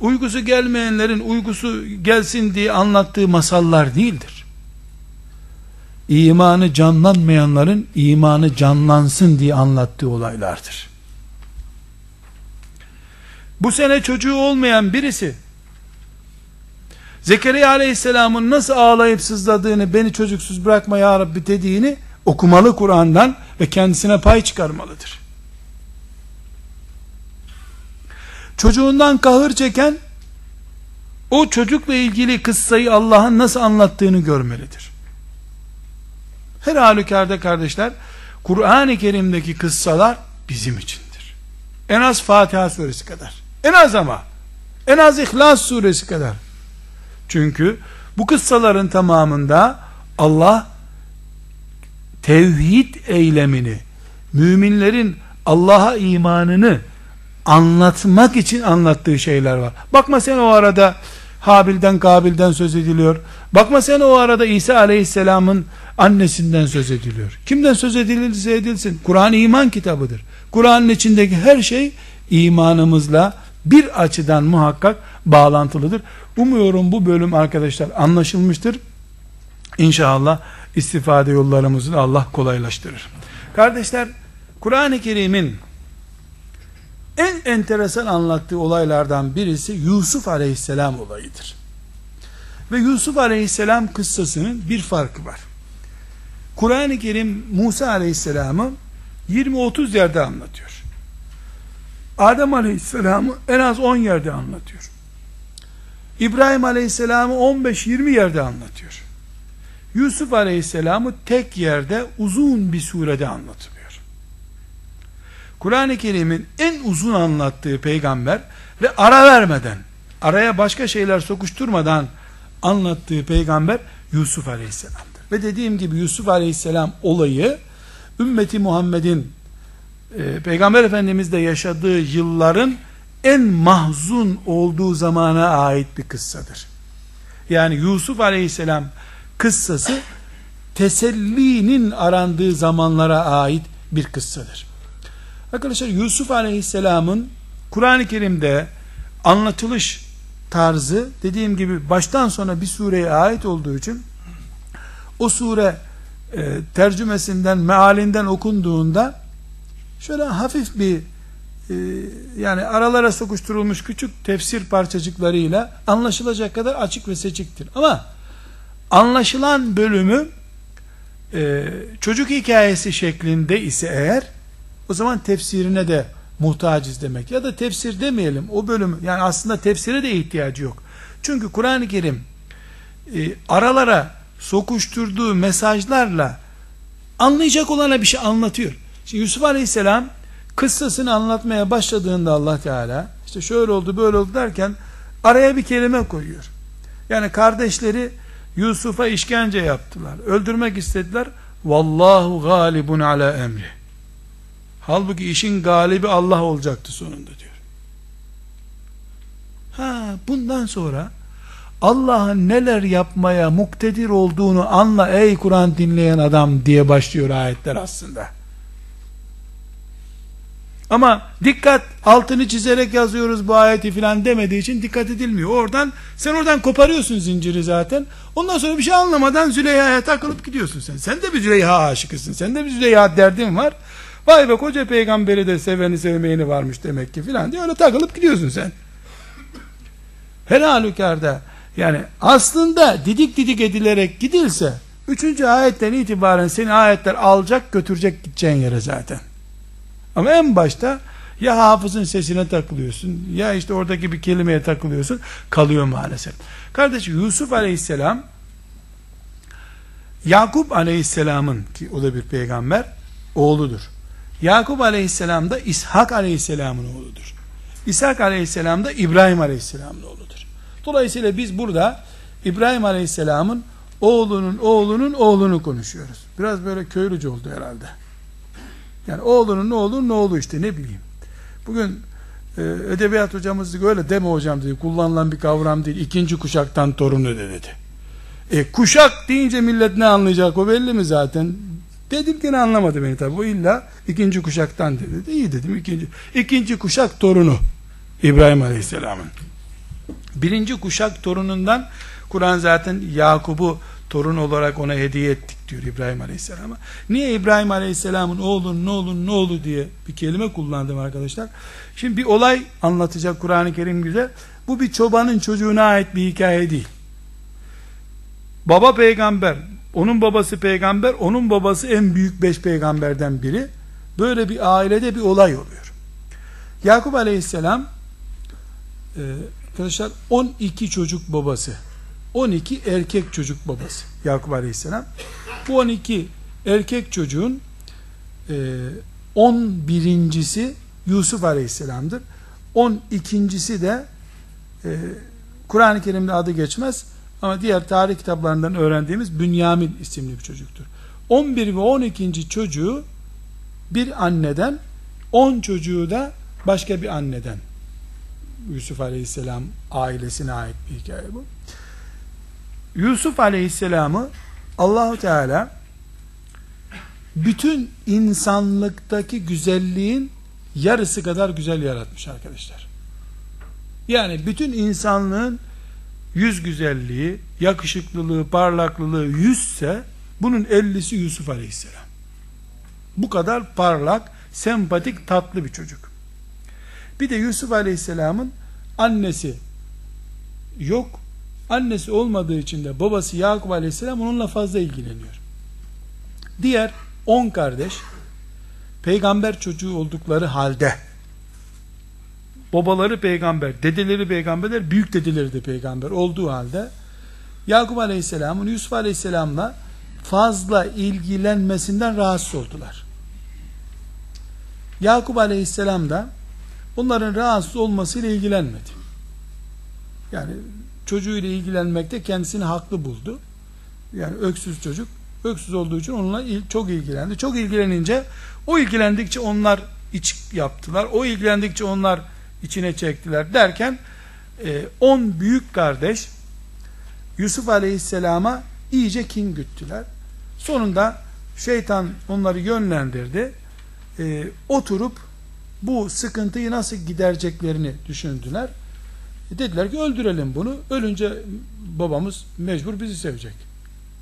uykusu gelmeyenlerin uykusu gelsin diye anlattığı masallar değildir. İmanı canlanmayanların imanı canlansın diye anlattığı olaylardır. Bu sene çocuğu olmayan birisi Zekeriya aleyhisselamın nasıl ağlayıp sızladığını beni çocuksuz bırakma ya Rabbi dediğini okumalı Kur'an'dan ve kendisine pay çıkarmalıdır. Çocuğundan kahır çeken o çocukla ilgili kıssayı Allah'ın nasıl anlattığını görmelidir. Her halükarda kardeşler Kur'an-ı Kerim'deki kıssalar bizim içindir. En az Fatiha suresi kadar. En az ama. En az İhlas suresi kadar. Çünkü bu kıssaların tamamında Allah tevhid eylemini, müminlerin Allah'a imanını anlatmak için anlattığı şeyler var. Bakma sen o arada Habil'den Kabil'den söz ediliyor. Bakma sen o arada İsa Aleyhisselam'ın annesinden söz ediliyor. Kimden söz edilirse edilsin. Kur'an iman kitabıdır. Kur'an'ın içindeki her şey imanımızla bir açıdan muhakkak bağlantılıdır. Umuyorum bu bölüm arkadaşlar anlaşılmıştır. İnşallah istifade yollarımızı Allah kolaylaştırır. Kardeşler, Kur'an-ı Kerim'in en enteresan anlattığı olaylardan birisi Yusuf Aleyhisselam olayıdır. Ve Yusuf Aleyhisselam kıssasının bir farkı var. Kur'an-ı Kerim Musa Aleyhisselam'ı 20-30 yerde anlatıyor. Adem Aleyhisselam'ı en az 10 yerde anlatıyor. İbrahim Aleyhisselam'ı 15-20 yerde anlatıyor. Yusuf Aleyhisselam'ı tek yerde uzun bir surede anlatılıyor. Kur'an-ı Kerim'in en uzun anlattığı peygamber ve ara vermeden, araya başka şeyler sokuşturmadan anlattığı peygamber Yusuf Aleyhisselam'dır. Ve dediğim gibi Yusuf Aleyhisselam olayı ümmeti Muhammed'in e, Peygamber Efendimiz de yaşadığı yılların en mahzun olduğu zamana ait bir kıssadır. Yani Yusuf Aleyhisselam kıssası tesellinin arandığı zamanlara ait bir kıssadır. Arkadaşlar Yusuf Aleyhisselam'ın Kur'an-ı Kerim'de anlatılış tarzı dediğim gibi baştan sona bir sureye ait olduğu için o sure e, tercümesinden, mealinden okunduğunda şöyle hafif bir e, yani aralara sokuşturulmuş küçük tefsir parçacıklarıyla anlaşılacak kadar açık ve seçiktir. Ama anlaşılan bölümü e, çocuk hikayesi şeklinde ise eğer o zaman tefsirine de muhtacız demek. Ya da tefsir demeyelim. O bölüm yani aslında tefsire de ihtiyacı yok. Çünkü Kur'an-ı Kerim e, aralara sokuşturduğu mesajlarla anlayacak olana bir şey anlatıyor. Şimdi Yusuf Aleyhisselam kıssasını anlatmaya başladığında Allah Teala işte şöyle oldu böyle oldu derken araya bir kelime koyuyor. Yani kardeşleri Yusuf'a işkence yaptılar. Öldürmek istediler. Vallahu galibun ala emri. Halbuki işin galibi Allah olacaktı sonunda diyor. Ha bundan sonra Allah'ın neler yapmaya muktedir olduğunu anla ey Kur'an dinleyen adam diye başlıyor ayetler aslında. Ama dikkat altını çizerek yazıyoruz bu ayeti filan demediği için dikkat edilmiyor. Oradan sen oradan koparıyorsun zinciri zaten. Ondan sonra bir şey anlamadan Züleyha'ya takılıp gidiyorsun sen. Sen de bir Züleyha aşıkısın. Sen de bir Züleyha derdin var. Vay be koca peygamberi de seveni sevmeyeni varmış demek ki filan diye öyle takılıp gidiyorsun sen. Her halükarda Yani aslında didik didik edilerek gidilse üçüncü ayetten itibaren seni ayetler alacak götürecek gideceğin yere zaten. Ama en başta ya hafızın sesine takılıyorsun ya işte oradaki bir kelimeye takılıyorsun kalıyor maalesef. Kardeş Yusuf aleyhisselam Yakup aleyhisselamın ki o da bir peygamber oğludur. Yakup aleyhisselam da İshak aleyhisselamın oğludur. İshak aleyhisselam da İbrahim aleyhisselamın oğludur. Dolayısıyla biz burada İbrahim aleyhisselamın oğlunun oğlunun oğlunu konuşuyoruz. Biraz böyle köylücü oldu herhalde. Yani oğlunun oğlunun oğlu işte ne bileyim. Bugün e, edebiyat hocamız öyle deme hocam dedi. Kullanılan bir kavram değil. İkinci kuşaktan torunu de dedi. E, kuşak deyince millet ne anlayacak o belli mi zaten? Dedim ki ne anlamadı beni tabi. Bu illa ikinci kuşaktan dedi. İyi dedim ikinci. ikinci kuşak torunu İbrahim Aleyhisselam'ın. Birinci kuşak torunundan Kur'an zaten Yakub'u torun olarak ona hediye ettik diyor İbrahim Aleyhisselam'a. Niye İbrahim Aleyhisselam'ın oğlun ne oğlun ne oğlu diye bir kelime kullandım arkadaşlar. Şimdi bir olay anlatacak Kur'an-ı Kerim güzel. Bu bir çobanın çocuğuna ait bir hikaye değil. Baba peygamber, onun babası peygamber, onun babası en büyük beş peygamberden biri. Böyle bir ailede bir olay oluyor. Yakup Aleyhisselam e, arkadaşlar 12 çocuk babası. 12 erkek çocuk babası Yakup Aleyhisselam. Bu 12 erkek çocuğun e, 11.si Yusuf Aleyhisselam'dır. 12.si de e, Kur'an-ı Kerim'de adı geçmez ama diğer tarih kitaplarından öğrendiğimiz Bünyamin isimli bir çocuktur. 11 ve 12. çocuğu bir anneden 10 çocuğu da başka bir anneden Yusuf Aleyhisselam ailesine ait bir hikaye bu. Yusuf Aleyhisselam'ı Allahu Teala bütün insanlıktaki güzelliğin yarısı kadar güzel yaratmış arkadaşlar. Yani bütün insanlığın yüz güzelliği, yakışıklılığı, parlaklılığı yüzse bunun ellisi Yusuf Aleyhisselam. Bu kadar parlak, sempatik, tatlı bir çocuk. Bir de Yusuf Aleyhisselam'ın annesi yok. Annesi olmadığı için de babası Yakup Aleyhisselam onunla fazla ilgileniyor. Diğer on kardeş peygamber çocuğu oldukları halde babaları peygamber, dedeleri peygamberler, büyük dedeleri de peygamber olduğu halde Yakup Aleyhisselam'ın Yusuf Aleyhisselam'la fazla ilgilenmesinden rahatsız oldular. Yakup Aleyhisselam da onların rahatsız olmasıyla ilgilenmedi. Yani çocuğuyla ilgilenmekte kendisini haklı buldu. Yani öksüz çocuk öksüz olduğu için onunla çok ilgilendi. Çok ilgilenince o ilgilendikçe onlar iç yaptılar. O ilgilendikçe onlar içine çektiler derken 10 e, büyük kardeş Yusuf Aleyhisselam'a iyice kin güttüler. Sonunda şeytan onları yönlendirdi. E, oturup bu sıkıntıyı nasıl gidereceklerini düşündüler. E, dediler ki öldürelim bunu. Ölünce babamız mecbur bizi sevecek.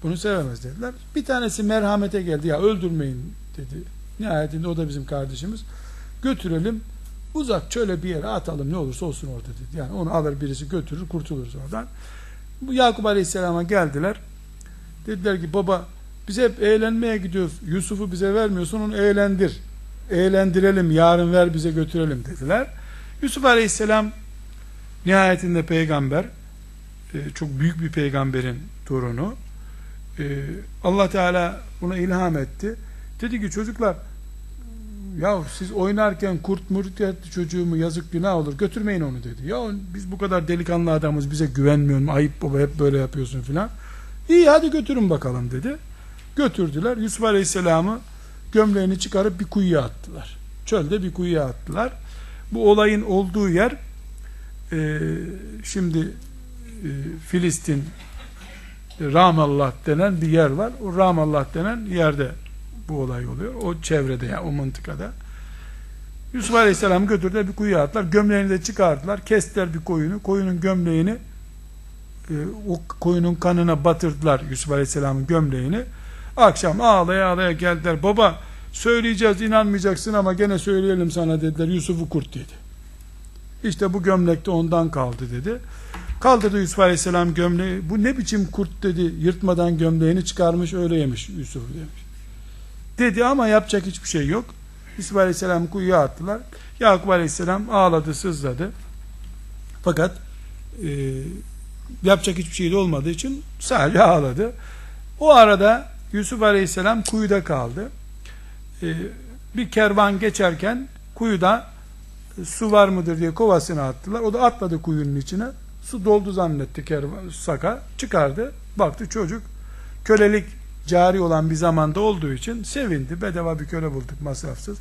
Bunu sevemez dediler. Bir tanesi merhamete geldi. Ya öldürmeyin dedi. Nihayetinde o da bizim kardeşimiz. Götürelim uzak şöyle bir yere atalım ne olursa olsun orada dedi. Yani onu alır birisi götürür kurtuluruz oradan. Bu Yakup Aleyhisselam'a geldiler. Dediler ki baba biz hep eğlenmeye gidiyoruz. Yusuf'u bize vermiyorsun onu eğlendir. Eğlendirelim yarın ver bize götürelim dediler. Yusuf Aleyhisselam nihayetinde peygamber e, çok büyük bir peygamberin torunu. E, Allah Teala buna ilham etti. Dedi ki çocuklar ya siz oynarken kurt murt etti çocuğumu yazık günah olur götürmeyin onu dedi. Ya biz bu kadar delikanlı adamız bize güvenmiyor mu? Ayıp baba hep böyle yapıyorsun filan. İyi hadi götürün bakalım dedi. Götürdüler. Yusuf Aleyhisselam'ı gömleğini çıkarıp bir kuyuya attılar. Çölde bir kuyuya attılar. Bu olayın olduğu yer e, şimdi e, Filistin Ramallah denen bir yer var. O Ramallah denen yerde bu olay oluyor. O çevrede yani o mıntıkada. Yusuf Aleyhisselam götürdüler bir kuyuya attılar. Gömleğini de çıkarttılar. Kestiler bir koyunu. Koyunun gömleğini e, o koyunun kanına batırdılar Yusuf Aleyhisselam'ın gömleğini. Akşam ağlaya ağlaya geldiler. Baba söyleyeceğiz inanmayacaksın ama gene söyleyelim sana dediler. Yusuf'u kurt dedi. İşte bu gömlekte ondan kaldı dedi. Kaldırdı Yusuf Aleyhisselam gömleği. Bu ne biçim kurt dedi. Yırtmadan gömleğini çıkarmış öyle yemiş Yusuf demiş. Dedi ama yapacak hiçbir şey yok. Yusuf Aleyhisselam kuyuya attılar. Yakup Aleyhisselam ağladı sızladı. Fakat e, yapacak hiçbir şey de olmadığı için sadece ağladı. O arada Yusuf Aleyhisselam kuyuda kaldı. E, bir kervan geçerken kuyuda e, su var mıdır diye kovasını attılar. O da atladı kuyunun içine. Su doldu zannetti kervan, saka. Çıkardı. Baktı çocuk kölelik cari olan bir zamanda olduğu için sevindi. Bedava bir köle bulduk masrafsız.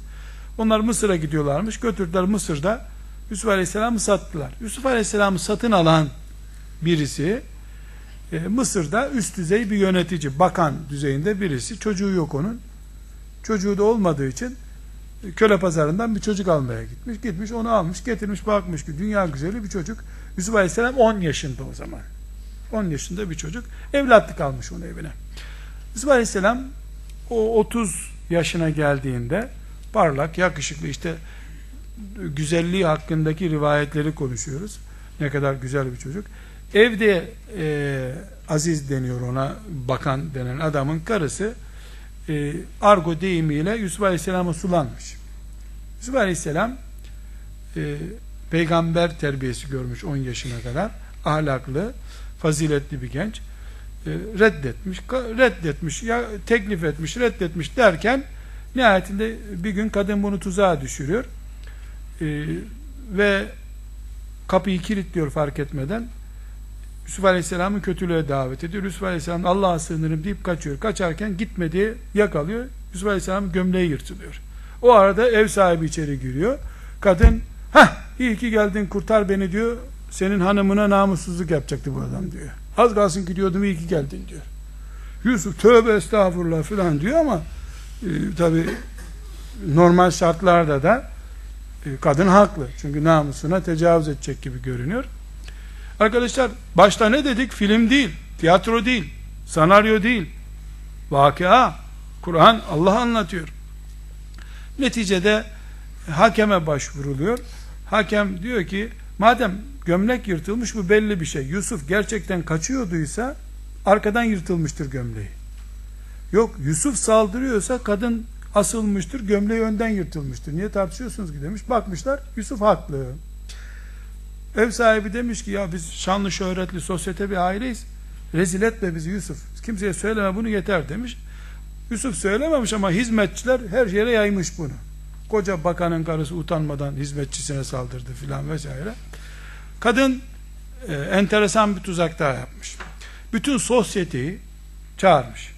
Onlar Mısır'a gidiyorlarmış. Götürdüler Mısır'da Yusuf Aleyhisselam'ı sattılar. Yusuf Aleyhisselam'ı satın alan birisi e, Mısır'da üst düzey bir yönetici, bakan düzeyinde birisi. Çocuğu yok onun. Çocuğu da olmadığı için köle pazarından bir çocuk almaya gitmiş. Gitmiş onu almış, getirmiş, bakmış ki dünya güzeli bir çocuk. Yusuf Aleyhisselam 10 yaşında o zaman. 10 yaşında bir çocuk. Evlatlık almış onu evine. Yusuf Aleyhisselam o 30 yaşına geldiğinde parlak, yakışıklı işte güzelliği hakkındaki rivayetleri konuşuyoruz. Ne kadar güzel bir çocuk. Evde e, Aziz deniyor ona bakan denen adamın karısı e, argo deyimiyle Yusuf Aleyhisselam'a sulanmış. Yusuf Aleyhisselam e, peygamber terbiyesi görmüş 10 yaşına kadar ahlaklı, faziletli bir genç reddetmiş, reddetmiş, ya teklif etmiş, reddetmiş derken nihayetinde bir gün kadın bunu tuzağa düşürüyor e, ve kapıyı kilitliyor fark etmeden Yusuf Aleyhisselam'ı kötülüğe davet ediyor. Yusuf Aleyhisselam Allah'a sığınırım deyip kaçıyor. Kaçarken gitmediği yakalıyor. Yusuf Aleyhisselam'ın gömleği yırtılıyor. O arada ev sahibi içeri giriyor. Kadın ha iyi ki geldin kurtar beni diyor. Senin hanımına namussuzluk yapacaktı bu adam diyor. Az kalsın gidiyordum iyi ki geldin diyor. Yusuf tövbe estağfurullah filan diyor ama e, tabi normal şartlarda da e, kadın haklı. Çünkü namusuna tecavüz edecek gibi görünüyor. Arkadaşlar başta ne dedik? Film değil, tiyatro değil, senaryo değil. Vakıa, Kur'an Allah anlatıyor. Neticede hakeme başvuruluyor. Hakem diyor ki madem gömlek yırtılmış bu belli bir şey. Yusuf gerçekten kaçıyorduysa arkadan yırtılmıştır gömleği. Yok Yusuf saldırıyorsa kadın asılmıştır, gömleği önden yırtılmıştır. Niye tartışıyorsunuz ki demiş. Bakmışlar Yusuf haklı. Ev sahibi demiş ki ya biz şanlı şöhretli sosyete bir aileyiz. Rezil etme bizi Yusuf. Kimseye söyleme bunu yeter demiş. Yusuf söylememiş ama hizmetçiler her yere yaymış bunu. Koca bakanın karısı utanmadan hizmetçisine saldırdı filan vesaire. Kadın e, enteresan bir tuzak daha yapmış. Bütün sosyeteyi çağırmış.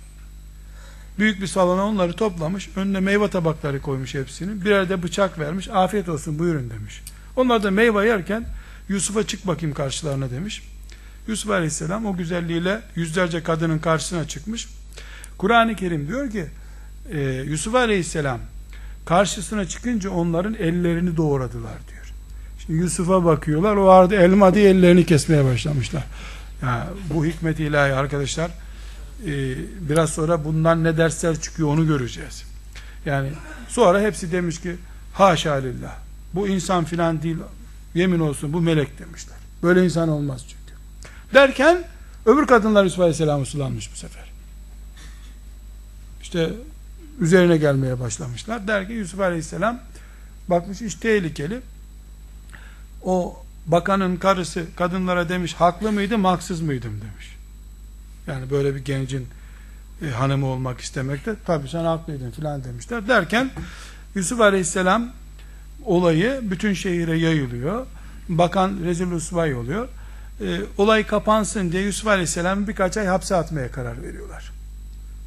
Büyük bir salona onları toplamış. Önüne meyve tabakları koymuş hepsini. Birer de bıçak vermiş. Afiyet olsun buyurun demiş. Onlar da meyve yerken Yusuf'a çık bakayım karşılarına demiş. Yusuf Aleyhisselam o güzelliğiyle yüzlerce kadının karşısına çıkmış. Kur'an-ı Kerim diyor ki e, Yusuf Aleyhisselam karşısına çıkınca onların ellerini doğradılar diyor. Yusuf'a bakıyorlar o arada elma diye ellerini kesmeye başlamışlar. Ya, bu hikmet ilahi arkadaşlar e, biraz sonra bundan ne dersler çıkıyor onu göreceğiz. Yani sonra hepsi demiş ki haşa lillah bu insan filan değil Yemin olsun bu melek demişler. Böyle insan olmaz çünkü. Derken öbür kadınlar Yusuf Aleyhisselam'ı sulanmış bu sefer. İşte üzerine gelmeye başlamışlar. Derken Yusuf Aleyhisselam bakmış iş tehlikeli. O bakanın karısı kadınlara demiş haklı mıydım haksız mıydım demiş. Yani böyle bir gencin e, hanımı olmak istemekte tabi sen haklıydın filan demişler. Derken Yusuf Aleyhisselam olayı bütün şehire yayılıyor. Bakan rezil usvay oluyor. E, olay kapansın diye Yusuf Aleyhisselam birkaç ay hapse atmaya karar veriyorlar.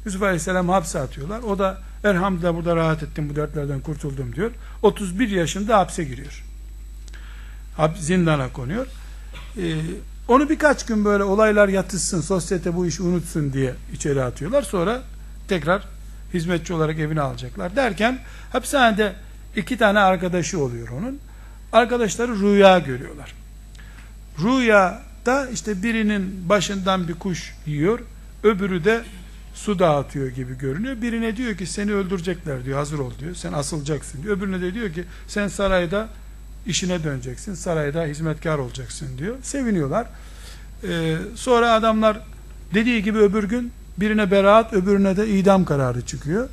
Yusuf Aleyhisselam hapse atıyorlar. O da elhamdülillah burada rahat ettim bu dertlerden kurtuldum diyor. 31 yaşında hapse giriyor. Zindana konuyor. Ee, onu birkaç gün böyle olaylar yatışsın, sosyete bu işi unutsun diye içeri atıyorlar. Sonra tekrar hizmetçi olarak evine alacaklar. Derken hapishanede iki tane arkadaşı oluyor onun. Arkadaşları rüya görüyorlar. Rüyada işte birinin başından bir kuş yiyor, öbürü de su dağıtıyor gibi görünüyor. Birine diyor ki seni öldürecekler diyor, hazır ol diyor. Sen asılacaksın diyor. Öbürüne de diyor ki sen sarayda işine döneceksin, sarayda hizmetkar olacaksın diyor. Seviniyorlar. Ee, sonra adamlar dediği gibi öbür gün birine beraat öbürüne de idam kararı çıkıyor.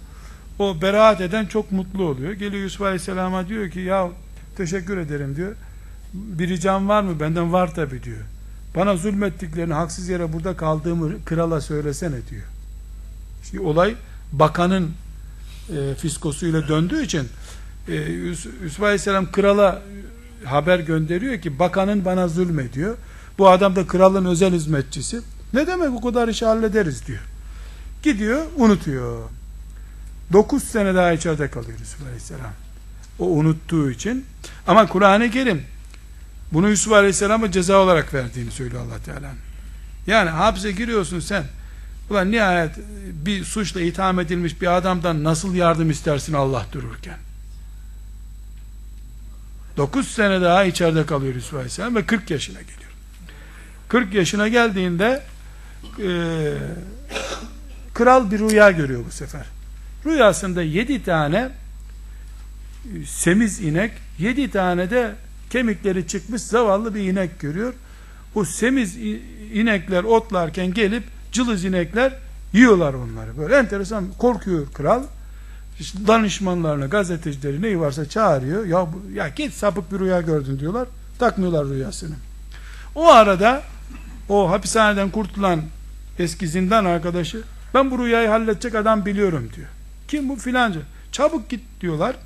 O beraat eden çok mutlu oluyor. Geliyor Yusuf Aleyhisselam'a diyor ki ya teşekkür ederim diyor. Bir ricam var mı? Benden var tabi diyor. Bana zulmettiklerini haksız yere burada kaldığımı krala söylesene diyor. Şimdi olay bakanın e, fiskosuyla döndüğü için e, Yusuf Aleyhisselam krala haber gönderiyor ki bakanın bana zulmediyor. Bu adam da kralın özel hizmetçisi. Ne demek bu kadar işi hallederiz diyor. Gidiyor unutuyor. 9 sene daha içeride kalıyor Yusuf Aleyhisselam. O unuttuğu için. Ama Kur'an-ı Kerim bunu Yusuf Aleyhisselam'a ceza olarak verdiğini söylüyor allah Teala. Yani hapse giriyorsun sen. Ulan nihayet bir suçla itham edilmiş bir adamdan nasıl yardım istersin Allah dururken? 9 sene daha içeride kalıyor Yusuf Aleyhisselam ve 40 yaşına geliyor. 40 yaşına geldiğinde e, kral bir rüya görüyor bu sefer. Rüyasında 7 tane e, semiz inek, 7 tane de kemikleri çıkmış zavallı bir inek görüyor. O semiz inekler otlarken gelip cılız inekler yiyorlar onları. Böyle enteresan korkuyor kral. İşte danışmanlarına, gazetecileri neyi varsa çağırıyor. Ya, ya git sapık bir rüya gördün diyorlar. Takmıyorlar rüyasını. O arada o hapishaneden kurtulan eski zindan arkadaşı ben bu rüyayı halledecek adam biliyorum diyor. Kim bu filanca? Çabuk git diyorlar.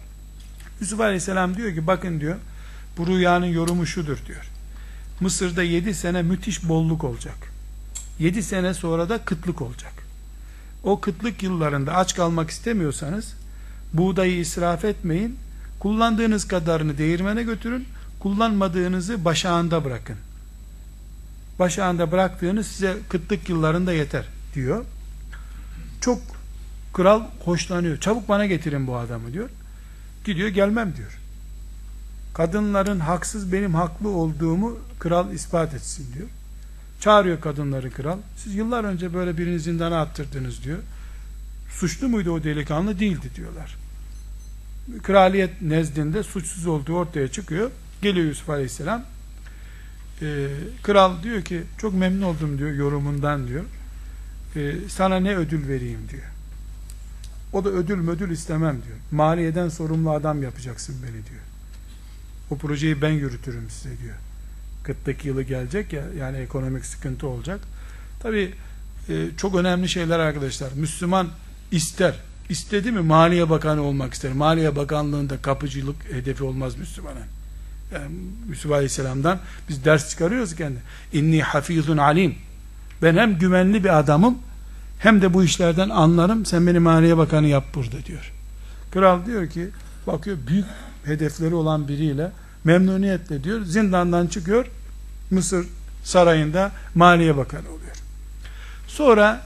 Yusuf Aleyhisselam diyor ki bakın diyor bu rüyanın yorumu şudur diyor. Mısır'da yedi sene müthiş bolluk olacak. Yedi sene sonra da kıtlık olacak. O kıtlık yıllarında aç kalmak istemiyorsanız buğdayı israf etmeyin. Kullandığınız kadarını değirmene götürün. Kullanmadığınızı başağında bırakın. Başağında bıraktığınız size kıtlık yıllarında yeter diyor. Çok kral hoşlanıyor. Çabuk bana getirin bu adamı diyor. Gidiyor gelmem diyor. Kadınların haksız benim haklı olduğumu kral ispat etsin diyor. Çağırıyor kadınları kral. Siz yıllar önce böyle birini zindana attırdınız diyor. Suçlu muydu o delikanlı? Değildi diyorlar. Kraliyet nezdinde suçsuz olduğu ortaya çıkıyor. Geliyor Yusuf Aleyhisselam. Ee, kral diyor ki çok memnun oldum diyor yorumundan diyor. Ee, sana ne ödül vereyim diyor. O da ödül mödül istemem diyor. Maliyeden sorumlu adam yapacaksın beni diyor. O projeyi ben yürütürüm size diyor. Kıtlık yılı gelecek ya yani ekonomik sıkıntı olacak. Tabi e, çok önemli şeyler arkadaşlar. Müslüman ister. istedi mi Maliye Bakanı olmak ister. Maliye Bakanlığında kapıcılık hedefi olmaz Müslümanın. Yani Yusuf Aleyhisselam'dan biz ders çıkarıyoruz kendi. İnni hafizun alim. Ben hem güvenli bir adamım hem de bu işlerden anlarım. Sen beni Maliye Bakanı yap burada diyor. Kral diyor ki bakıyor büyük hedefleri olan biriyle memnuniyetle diyor zindandan çıkıyor Mısır sarayında Maliye Bakanı oluyor. Sonra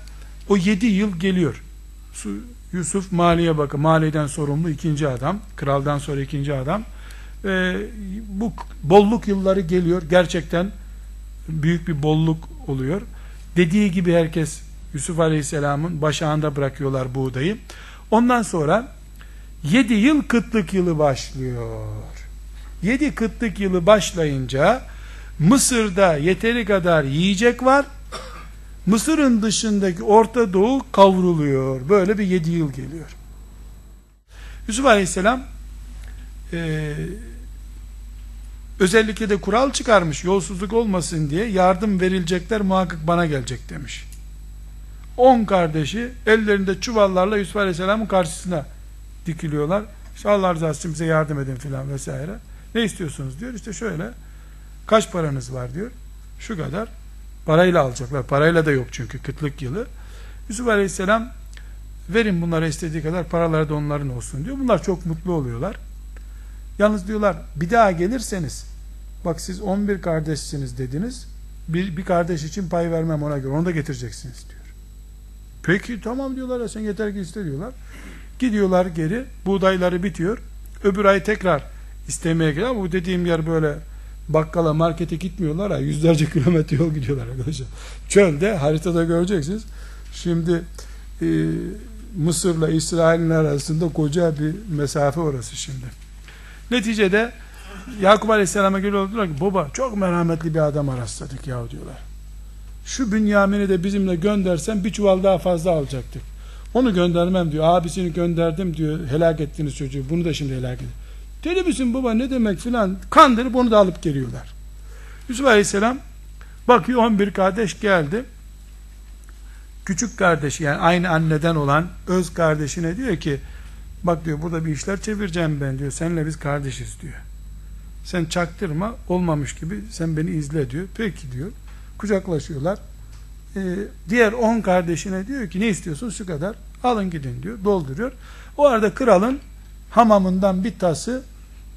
o yedi yıl geliyor. Yusuf Maliye Bakanı, maliyeden sorumlu ikinci adam, kraldan sonra ikinci adam. Ee, bu bolluk yılları geliyor. Gerçekten büyük bir bolluk oluyor. Dediği gibi herkes Yusuf Aleyhisselam'ın başağında bırakıyorlar buğdayı. Ondan sonra 7 yıl kıtlık yılı başlıyor. 7 kıtlık yılı başlayınca Mısır'da yeteri kadar yiyecek var. Mısır'ın dışındaki Orta Doğu kavruluyor. Böyle bir 7 yıl geliyor. Yusuf Aleyhisselam e, özellikle de kural çıkarmış yolsuzluk olmasın diye yardım verilecekler muhakkak bana gelecek demiş. 10 kardeşi ellerinde çuvallarla Yusuf Aleyhisselam'ın karşısına dikiliyorlar. İşte Allah rızası için bize yardım edin filan vesaire. Ne istiyorsunuz diyor. İşte şöyle kaç paranız var diyor. Şu kadar. Parayla alacaklar. Parayla da yok çünkü kıtlık yılı. Yusuf Aleyhisselam verin bunlara istediği kadar paraları da onların olsun diyor. Bunlar çok mutlu oluyorlar. Yalnız diyorlar bir daha gelirseniz bak siz 11 kardeşsiniz dediniz. Bir, bir kardeş için pay vermem ona göre. Onu da getireceksiniz diyor. Peki tamam diyorlar ya sen yeter ki iste diyorlar. Gidiyorlar geri. Buğdayları bitiyor. Öbür ay tekrar istemeye geliyor. Ama bu dediğim yer böyle bakkala markete gitmiyorlar ha. Yüzlerce kilometre yol gidiyorlar arkadaşlar. Çölde haritada göreceksiniz. Şimdi e, Mısır'la İsrail'in arasında koca bir mesafe orası şimdi. Neticede Yakup Aleyhisselam'a geliyorlar ki baba çok merhametli bir adama rastladık ya diyorlar. şu Bünyamin'i de bizimle göndersen bir çuval daha fazla alacaktık. Onu göndermem diyor. Abisini gönderdim diyor. Helak ettiniz çocuğu. Bunu da şimdi helak edin. Deli misin baba ne demek filan. Kandırıp onu da alıp geliyorlar. Yusuf Aleyhisselam bakıyor 11 kardeş geldi. Küçük kardeş yani aynı anneden olan öz kardeşine diyor ki bak diyor burada bir işler çevireceğim ben diyor. Seninle biz kardeşiz diyor. Sen çaktırma olmamış gibi sen beni izle diyor. Peki diyor. Kucaklaşıyorlar. Ee, diğer on kardeşine diyor ki ne istiyorsun şu kadar alın gidin diyor. Dolduruyor. O arada kralın hamamından bir tası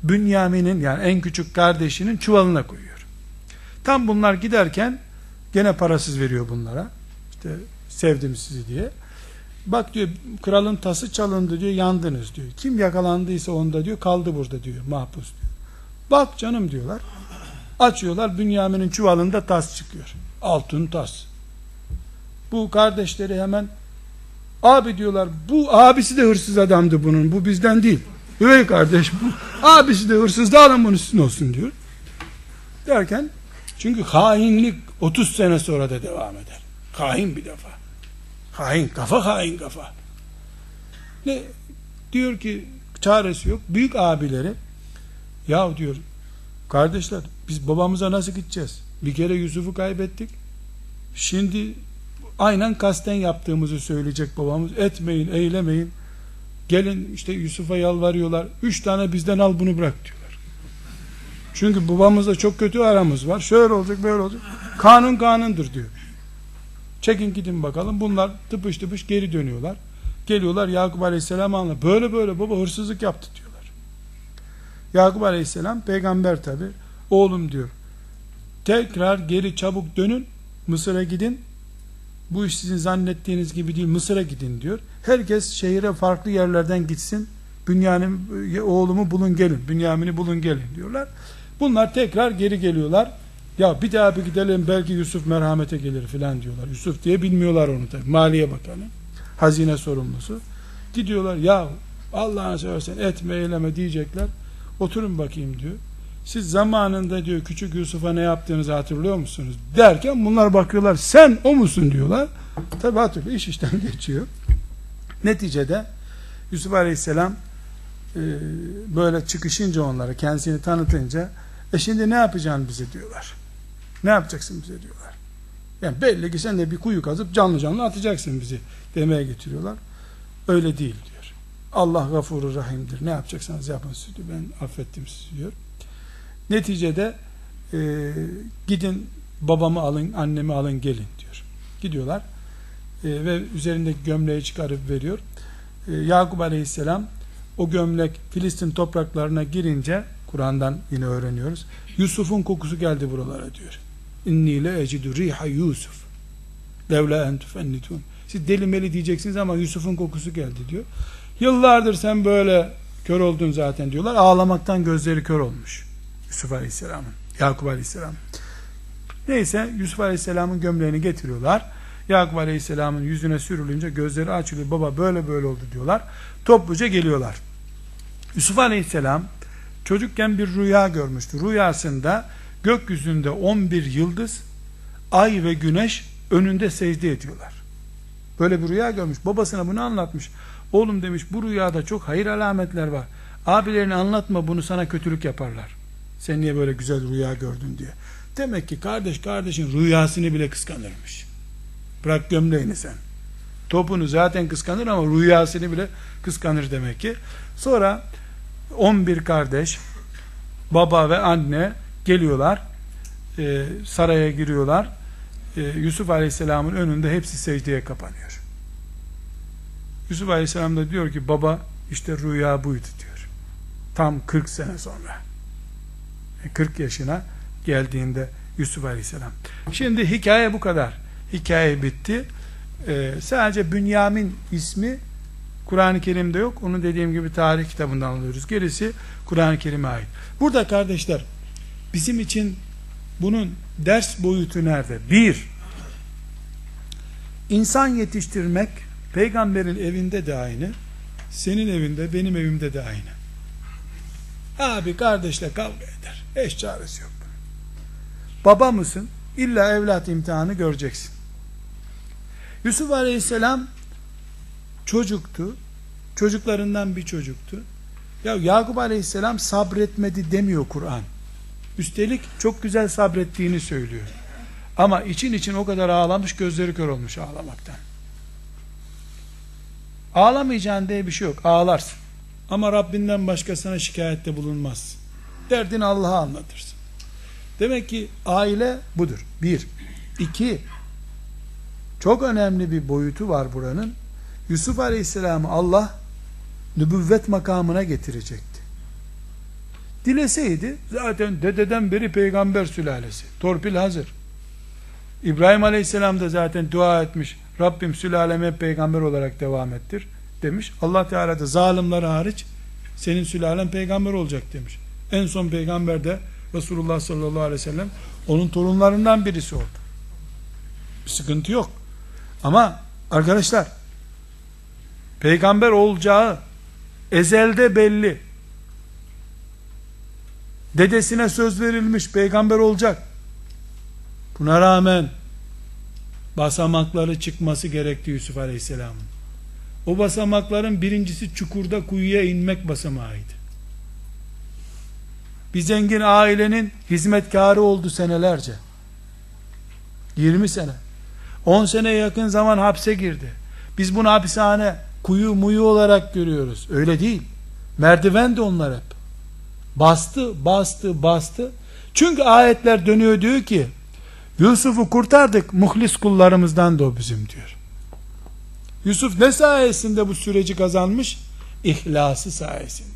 Bünyamin'in yani en küçük kardeşinin çuvalına koyuyor. Tam bunlar giderken gene parasız veriyor bunlara. İşte sevdim sizi diye. Bak diyor kralın tası çalındı diyor yandınız diyor. Kim yakalandıysa onda diyor kaldı burada diyor mahpus diyor. Bak canım diyorlar. Açıyorlar Bünyamin'in çuvalında tas çıkıyor. Altın tas. Bu kardeşleri hemen abi diyorlar bu abisi de hırsız adamdı bunun bu bizden değil. Üvey kardeş bu abisi de hırsız da alın bunun üstüne olsun diyor. Derken çünkü hainlik 30 sene sonra da devam eder. Hain bir defa. Hain kafa hain kafa. Ne diyor ki çaresi yok. Büyük abileri ya diyor kardeşler biz babamıza nasıl gideceğiz? Bir kere Yusuf'u kaybettik. Şimdi aynen kasten yaptığımızı söyleyecek babamız. Etmeyin, eylemeyin. Gelin işte Yusuf'a yalvarıyorlar. Üç tane bizden al bunu bırak diyorlar. Çünkü babamızla çok kötü aramız var. Şöyle olacak böyle olacak. Kanun kanundur diyor. Çekin gidin bakalım. Bunlar tıpış tıpış geri dönüyorlar. Geliyorlar Yakup Aleyhisselam anla. Böyle böyle baba hırsızlık yaptı diyorlar. Yakup Aleyhisselam peygamber tabi. Oğlum diyor. Tekrar geri çabuk dönün. Mısır'a gidin. Bu iş sizin zannettiğiniz gibi değil. Mısır'a gidin diyor. Herkes şehire farklı yerlerden gitsin. Bünyamin oğlumu bulun gelin. Bünyamin'i bulun gelin diyorlar. Bunlar tekrar geri geliyorlar. Ya bir daha bir gidelim belki Yusuf merhamete gelir filan diyorlar. Yusuf diye bilmiyorlar onu tabi. Maliye Bakanı. Hazine sorumlusu. Gidiyorlar ya Allah'ını seversen etme eyleme diyecekler. Oturun bakayım diyor. Siz zamanında diyor küçük Yusuf'a ne yaptığınızı hatırlıyor musunuz? Derken bunlar bakıyorlar sen o musun diyorlar. Tabi hatırlıyor iş işten geçiyor. Neticede Yusuf Aleyhisselam e, böyle çıkışınca onlara kendisini tanıtınca e şimdi ne yapacaksın bize diyorlar. Ne yapacaksın bize diyorlar. Yani belli ki sen de bir kuyu kazıp canlı canlı atacaksın bizi demeye getiriyorlar. Öyle değil diyor. Allah gafuru rahimdir. Ne yapacaksanız yapın diyor. Ben affettim sizi diyor. Neticede e, gidin babamı alın, annemi alın gelin diyor. Gidiyorlar e, ve üzerindeki gömleği çıkarıp veriyor. E, Yakup Aleyhisselam o gömlek Filistin topraklarına girince Kur'an'dan yine öğreniyoruz. Yusuf'un kokusu geldi buralara diyor. İnni le ecidu riha Yusuf. Levla en tufennitun. Siz deli meli diyeceksiniz ama Yusuf'un kokusu geldi diyor. Yıllardır sen böyle kör oldun zaten diyorlar. Ağlamaktan gözleri kör olmuş. Yusuf Aleyhisselam'ın. Yakup Aleyhisselam. Neyse Yusuf Aleyhisselam'ın gömleğini getiriyorlar. Yakup Aleyhisselam'ın yüzüne sürülünce gözleri açılıyor. Baba böyle böyle oldu diyorlar. Topluca geliyorlar. Yusuf Aleyhisselam çocukken bir rüya görmüştü. Rüyasında gökyüzünde 11 yıldız, ay ve güneş önünde secde ediyorlar. Böyle bir rüya görmüş. Babasına bunu anlatmış. Oğlum demiş bu rüyada çok hayır alametler var. Abilerini anlatma bunu sana kötülük yaparlar. Sen niye böyle güzel rüya gördün diye. Demek ki kardeş kardeşin rüyasını bile kıskanırmış. Bırak gömleğini sen. Topunu zaten kıskanır ama rüyasını bile kıskanır demek ki. Sonra 11 kardeş baba ve anne geliyorlar e, saraya giriyorlar e, Yusuf Aleyhisselam'ın önünde hepsi secdeye kapanıyor Yusuf Aleyhisselam da diyor ki baba işte rüya buydu diyor tam 40 sene sonra 40 e, yaşına geldiğinde Yusuf Aleyhisselam şimdi hikaye bu kadar hikaye bitti ee, sadece Bünyamin ismi Kur'an-ı Kerim'de yok. Onu dediğim gibi tarih kitabından alıyoruz. Gerisi Kur'an-ı Kerim'e ait. Burada kardeşler bizim için bunun ders boyutu nerede? Bir, insan yetiştirmek peygamberin evinde de aynı, senin evinde, benim evimde de aynı. Abi kardeşle kavga eder. Eş çaresi yok. Baba mısın? İlla evlat imtihanı göreceksin. Yusuf Aleyhisselam çocuktu. Çocuklarından bir çocuktu. Ya Yakup Aleyhisselam sabretmedi demiyor Kur'an. Üstelik çok güzel sabrettiğini söylüyor. Ama için için o kadar ağlamış gözleri kör olmuş ağlamaktan. Ağlamayacağın diye bir şey yok. Ağlarsın. Ama Rabbinden başkasına şikayette bulunmaz. Derdini Allah'a anlatırsın. Demek ki aile budur. Bir. iki. Çok önemli bir boyutu var buranın. Yusuf Aleyhisselam'ı Allah nübüvvet makamına getirecekti. Dileseydi zaten dededen beri peygamber sülalesi. Torpil hazır. İbrahim Aleyhisselam da zaten dua etmiş. Rabbim sülaleme peygamber olarak devam ettir demiş. Allah Teala da zalimler hariç senin sülalen peygamber olacak demiş. En son peygamber de Resulullah sallallahu aleyhi ve sellem onun torunlarından birisi oldu. Bir sıkıntı yok. Ama arkadaşlar peygamber olacağı ezelde belli. Dedesine söz verilmiş peygamber olacak. Buna rağmen basamakları çıkması gerekti Yusuf Aleyhisselam'ın. O basamakların birincisi çukurda kuyuya inmek basamağıydı. Bir zengin ailenin hizmetkarı oldu senelerce. 20 sene. 10 sene yakın zaman hapse girdi. Biz bunu hapishane kuyu muyu olarak görüyoruz. Öyle değil. Merdiven de onlar hep. Bastı, bastı, bastı. Çünkü ayetler dönüyor diyor ki Yusuf'u kurtardık muhlis kullarımızdan da o bizim diyor. Yusuf ne sayesinde bu süreci kazanmış? İhlası sayesinde.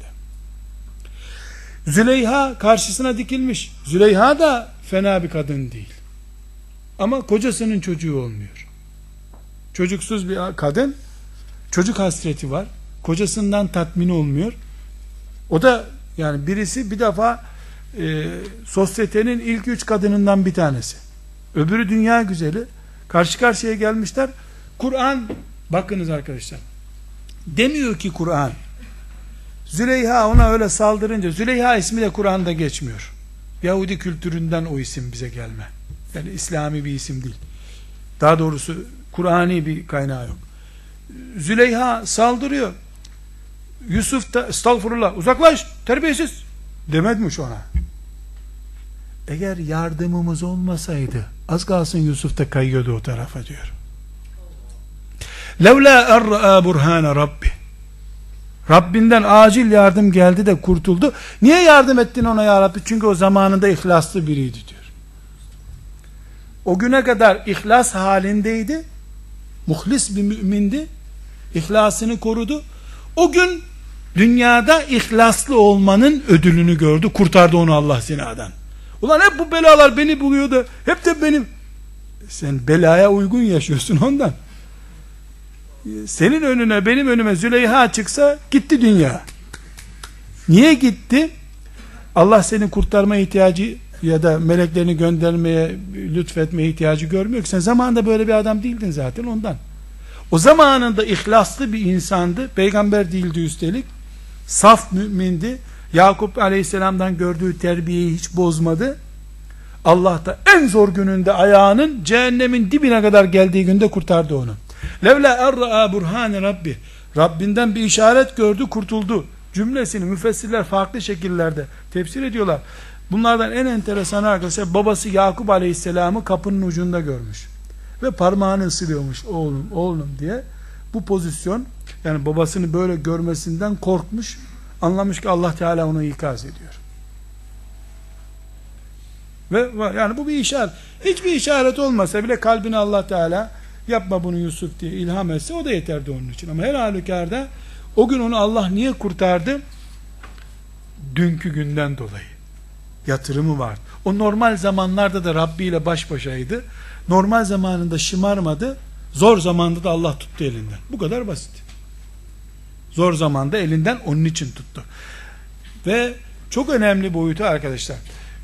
Züleyha karşısına dikilmiş. Züleyha da fena bir kadın değil. Ama kocasının çocuğu olmuyor. Çocuksuz bir kadın çocuk hasreti var. Kocasından tatmin olmuyor. O da yani birisi bir defa e, sosyetenin ilk üç kadınından bir tanesi. Öbürü dünya güzeli. Karşı karşıya gelmişler. Kur'an bakınız arkadaşlar. Demiyor ki Kur'an Züleyha ona öyle saldırınca Züleyha ismi de Kur'an'da geçmiyor. Yahudi kültüründen o isim bize gelme. Yani İslami bir isim değil. Daha doğrusu Kur'ani bir kaynağı yok. Züleyha saldırıyor. Yusuf da estağfurullah uzaklaş terbiyesiz demedmiş ona. Eğer yardımımız olmasaydı az kalsın Yusuf da kayıyordu o tarafa diyor. Levla er'a burhane Rabbi. Rabbinden acil yardım geldi de kurtuldu. Niye yardım ettin ona ya Rabbi? Çünkü o zamanında ihlaslı biriydi diyor. O güne kadar ihlas halindeydi. Muhlis bir mümindi. İhlasını korudu. O gün dünyada ihlaslı olmanın ödülünü gördü. Kurtardı onu Allah zinadan. Ulan hep bu belalar beni buluyordu. Hep de benim. Sen belaya uygun yaşıyorsun ondan. Senin önüne benim önüme Züleyha çıksa gitti dünya. Niye gitti? Allah seni kurtarma ihtiyacı ya da meleklerini göndermeye, lütfetmeye ihtiyacı görmüyor ki. Sen zamanında böyle bir adam değildin zaten ondan. O zamanında ihlaslı bir insandı. Peygamber değildi üstelik. Saf mümindi. Yakup aleyhisselamdan gördüğü terbiyeyi hiç bozmadı. Allah da en zor gününde ayağının cehennemin dibine kadar geldiği günde kurtardı onu. Levla erra'a burhane Rabbi. Rabbinden bir işaret gördü, kurtuldu. Cümlesini müfessirler farklı şekillerde tefsir ediyorlar. Bunlardan en enteresan arkadaşlar babası Yakup Aleyhisselam'ı kapının ucunda görmüş. Ve parmağını ısırıyormuş oğlum oğlum diye. Bu pozisyon yani babasını böyle görmesinden korkmuş. Anlamış ki Allah Teala onu ikaz ediyor. Ve yani bu bir işaret. Hiçbir işaret olmasa bile kalbini Allah Teala yapma bunu Yusuf diye ilham etse o da yeterdi onun için. Ama her halükarda o gün onu Allah niye kurtardı? Dünkü günden dolayı. Yatırımı vardı. O normal zamanlarda da Rabbi ile baş başaydı. Normal zamanında şımarmadı. Zor zamanda da Allah tuttu elinden. Bu kadar basit. Zor zamanda elinden onun için tuttu. Ve çok önemli boyutu arkadaşlar.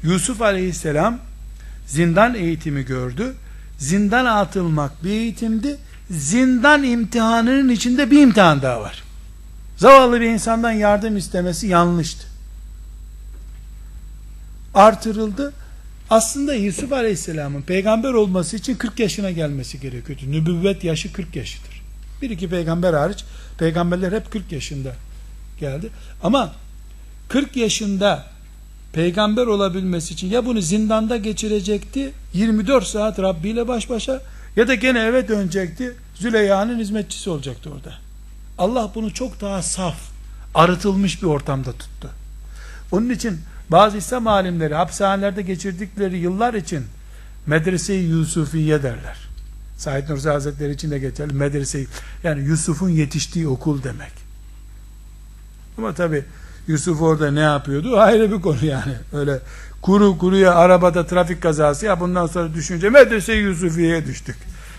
Yusuf aleyhisselam zindan eğitimi gördü. Zindan atılmak bir eğitimdi. Zindan imtihanının içinde bir imtihan daha var. Zavallı bir insandan yardım istemesi yanlıştı. Artırıldı. Aslında Yusuf Aleyhisselam'ın peygamber olması için 40 yaşına gelmesi gerekiyordu. Nübüvvet yaşı 40 yaşıdır. Bir iki peygamber hariç peygamberler hep 40 yaşında geldi. Ama 40 yaşında peygamber olabilmesi için ya bunu zindanda geçirecekti 24 saat Rabbi ile baş başa ya da gene eve dönecekti Züleyha'nın hizmetçisi olacaktı orada. Allah bunu çok daha saf, arıtılmış bir ortamda tuttu. Onun için bazı İslam alimleri hapishanelerde geçirdikleri yıllar için medrese-i Yusufiye derler. Said Nursi Hazretleri için de geçerli medrese yani Yusuf'un yetiştiği okul demek. Ama tabi Yusuf orada ne yapıyordu? Ayrı bir konu yani. Öyle kuru kuruya arabada trafik kazası ya bundan sonra düşünce medrese Yusufiye'ye düştük.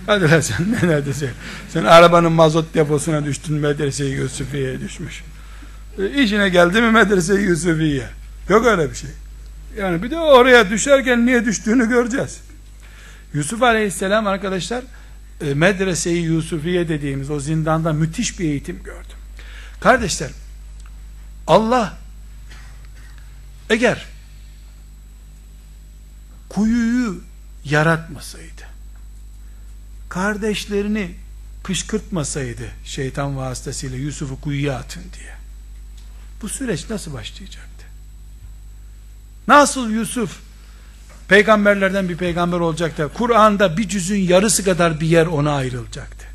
Hadi lan sen ne neredesin? Sen arabanın mazot deposuna düştün medrese Yusufiye'ye düşmüş. E, işine geldi mi medrese Yusufiye? Yok öyle bir şey. Yani bir de oraya düşerken niye düştüğünü göreceğiz. Yusuf Aleyhisselam arkadaşlar e, medrese-i Yusufiye dediğimiz o zindanda müthiş bir eğitim gördü. Kardeşler Allah eğer kuyuyu yaratmasaydı kardeşlerini kışkırtmasaydı şeytan vasıtasıyla Yusuf'u kuyuya atın diye bu süreç nasıl başlayacaktı? Nasıl Yusuf peygamberlerden bir peygamber olacaktı? Kur'an'da bir cüzün yarısı kadar bir yer ona ayrılacaktı.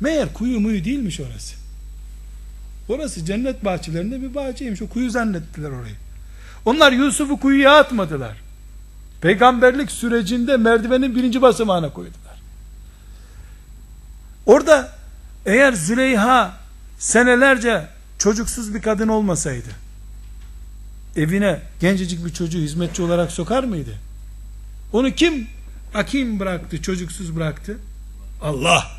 Meğer kuyu muyu değilmiş orası. Orası cennet bahçelerinde bir bahçeymiş. O kuyu zannettiler orayı. Onlar Yusuf'u kuyuya atmadılar. Peygamberlik sürecinde merdivenin birinci basamağına koydular. Orada eğer Züleyha senelerce çocuksuz bir kadın olmasaydı evine gencecik bir çocuğu hizmetçi olarak sokar mıydı? Onu kim akim bıraktı, çocuksuz bıraktı? Allah.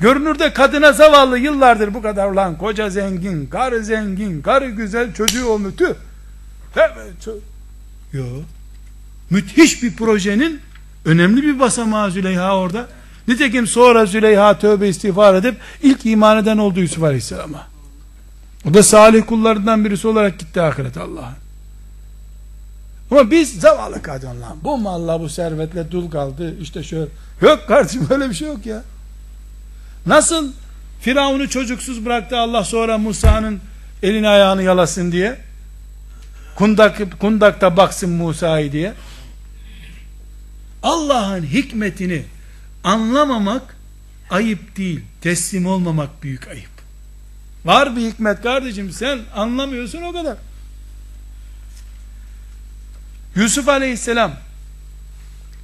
Görünürde kadına zavallı yıllardır bu kadar lan koca zengin, karı zengin, karı güzel, çocuğu olmuş. Tüh. Yok. Müthiş bir projenin önemli bir basamağı Züleyha orada. Nitekim sonra Züleyha tövbe istiğfar edip ilk iman eden oldu Yusuf Aleyhisselam'a. O da salih kullarından birisi olarak gitti ahiret Allah'ın. Ama biz zavallı kadın lan. Bu malla bu servetle dul kaldı. İşte şöyle. Yok kardeşim öyle bir şey yok ya. Nasıl Firavun'u çocuksuz bıraktı Allah sonra Musa'nın elini ayağını yalasın diye. Kundak, kundakta baksın Musa'yı diye. Allah'ın hikmetini anlamamak ayıp değil. Teslim olmamak büyük ayıp. Var bir hikmet kardeşim sen anlamıyorsun o kadar. Yusuf aleyhisselam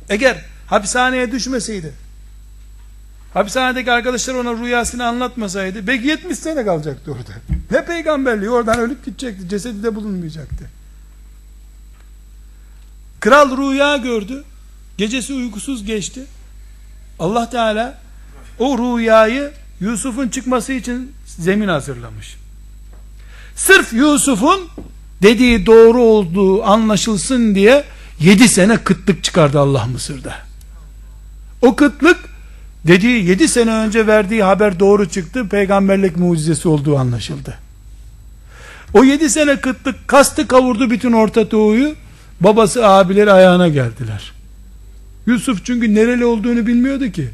eğer hapishaneye düşmeseydi hapishanedeki arkadaşlar ona rüyasını anlatmasaydı belki 70 sene kalacaktı orada. Ne peygamberliği oradan ölüp gidecekti. Cesedi de bulunmayacaktı. Kral rüya gördü. Gecesi uykusuz geçti. Allah Teala o rüyayı Yusuf'un çıkması için zemin hazırlamış. Sırf Yusuf'un dediği doğru olduğu anlaşılsın diye yedi sene kıtlık çıkardı Allah Mısır'da. O kıtlık dediği yedi sene önce verdiği haber doğru çıktı. Peygamberlik mucizesi olduğu anlaşıldı. O yedi sene kıtlık kastı kavurdu bütün Orta Doğu'yu. Babası abileri ayağına geldiler. Yusuf çünkü nereli olduğunu bilmiyordu ki.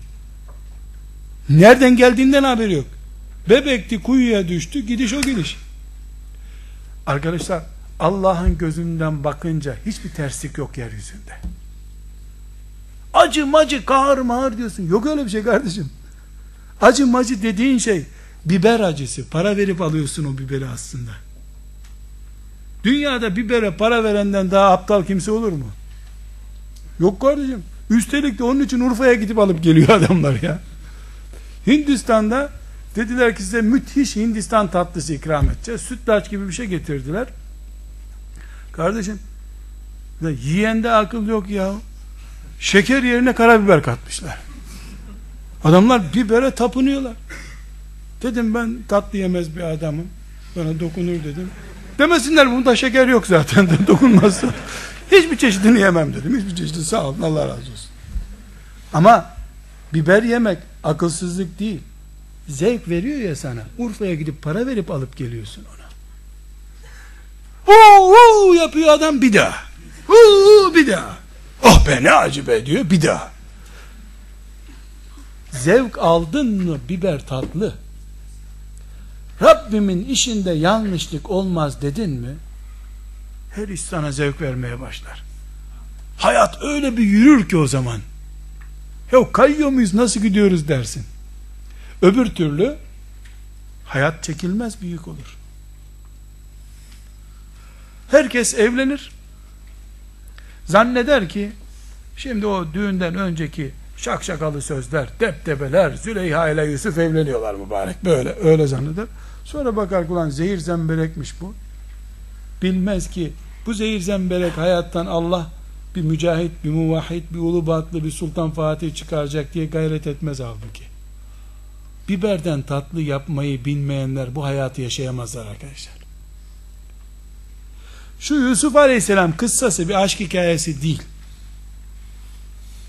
Nereden geldiğinden haberi yok. Bebekti kuyuya düştü gidiş o gidiş. Arkadaşlar Allah'ın gözünden bakınca hiçbir terslik yok yeryüzünde. Acı macı kahır mağır diyorsun. Yok öyle bir şey kardeşim. Acı macı dediğin şey biber acısı. Para verip alıyorsun o biberi aslında. Dünyada bibere para verenden daha aptal kimse olur mu? Yok kardeşim. Üstelik de onun için Urfa'ya gidip alıp geliyor adamlar ya. Hindistan'da dediler ki size müthiş Hindistan tatlısı ikram edeceğiz. Sütlaç gibi bir şey getirdiler. Kardeşim yiyende akıl yok ya. Şeker yerine karabiber katmışlar. Adamlar bibere tapınıyorlar. Dedim ben tatlı yemez bir adamım. Bana dokunur dedim. Demesinler bunda şeker yok zaten de dokunmazsa. Hiçbir çeşidini yemem dedim. Hiçbir çeşidini sağ olun Allah razı olsun. Ama biber yemek akılsızlık değil. Zevk veriyor ya sana. Urfa'ya gidip para verip alıp geliyorsun ona. Huu, huu yapıyor adam bir daha. Huu, bir daha. Oh be ne acı be diyor bir daha. Zevk aldın mı biber tatlı. Rabbimin işinde yanlışlık olmaz dedin mi? Her iş sana zevk vermeye başlar. Hayat öyle bir yürür ki o zaman. Ya kayıyor muyuz nasıl gidiyoruz dersin. Öbür türlü hayat çekilmez bir yük olur. Herkes evlenir. Zanneder ki şimdi o düğünden önceki şakşakalı sözler, deptebeler, Züleyha ile Yusuf evleniyorlar mübarek. Böyle öyle zanneder. Sonra bakar ulan zehir zemberekmiş bu. Bilmez ki bu zehir zemberek hayattan Allah bir mücahit, bir muvahhid, bir ulubatlı, bir sultan fatih çıkaracak diye gayret etmez halbuki. Biberden tatlı yapmayı bilmeyenler bu hayatı yaşayamazlar arkadaşlar. Şu Yusuf Aleyhisselam kıssası bir aşk hikayesi değil.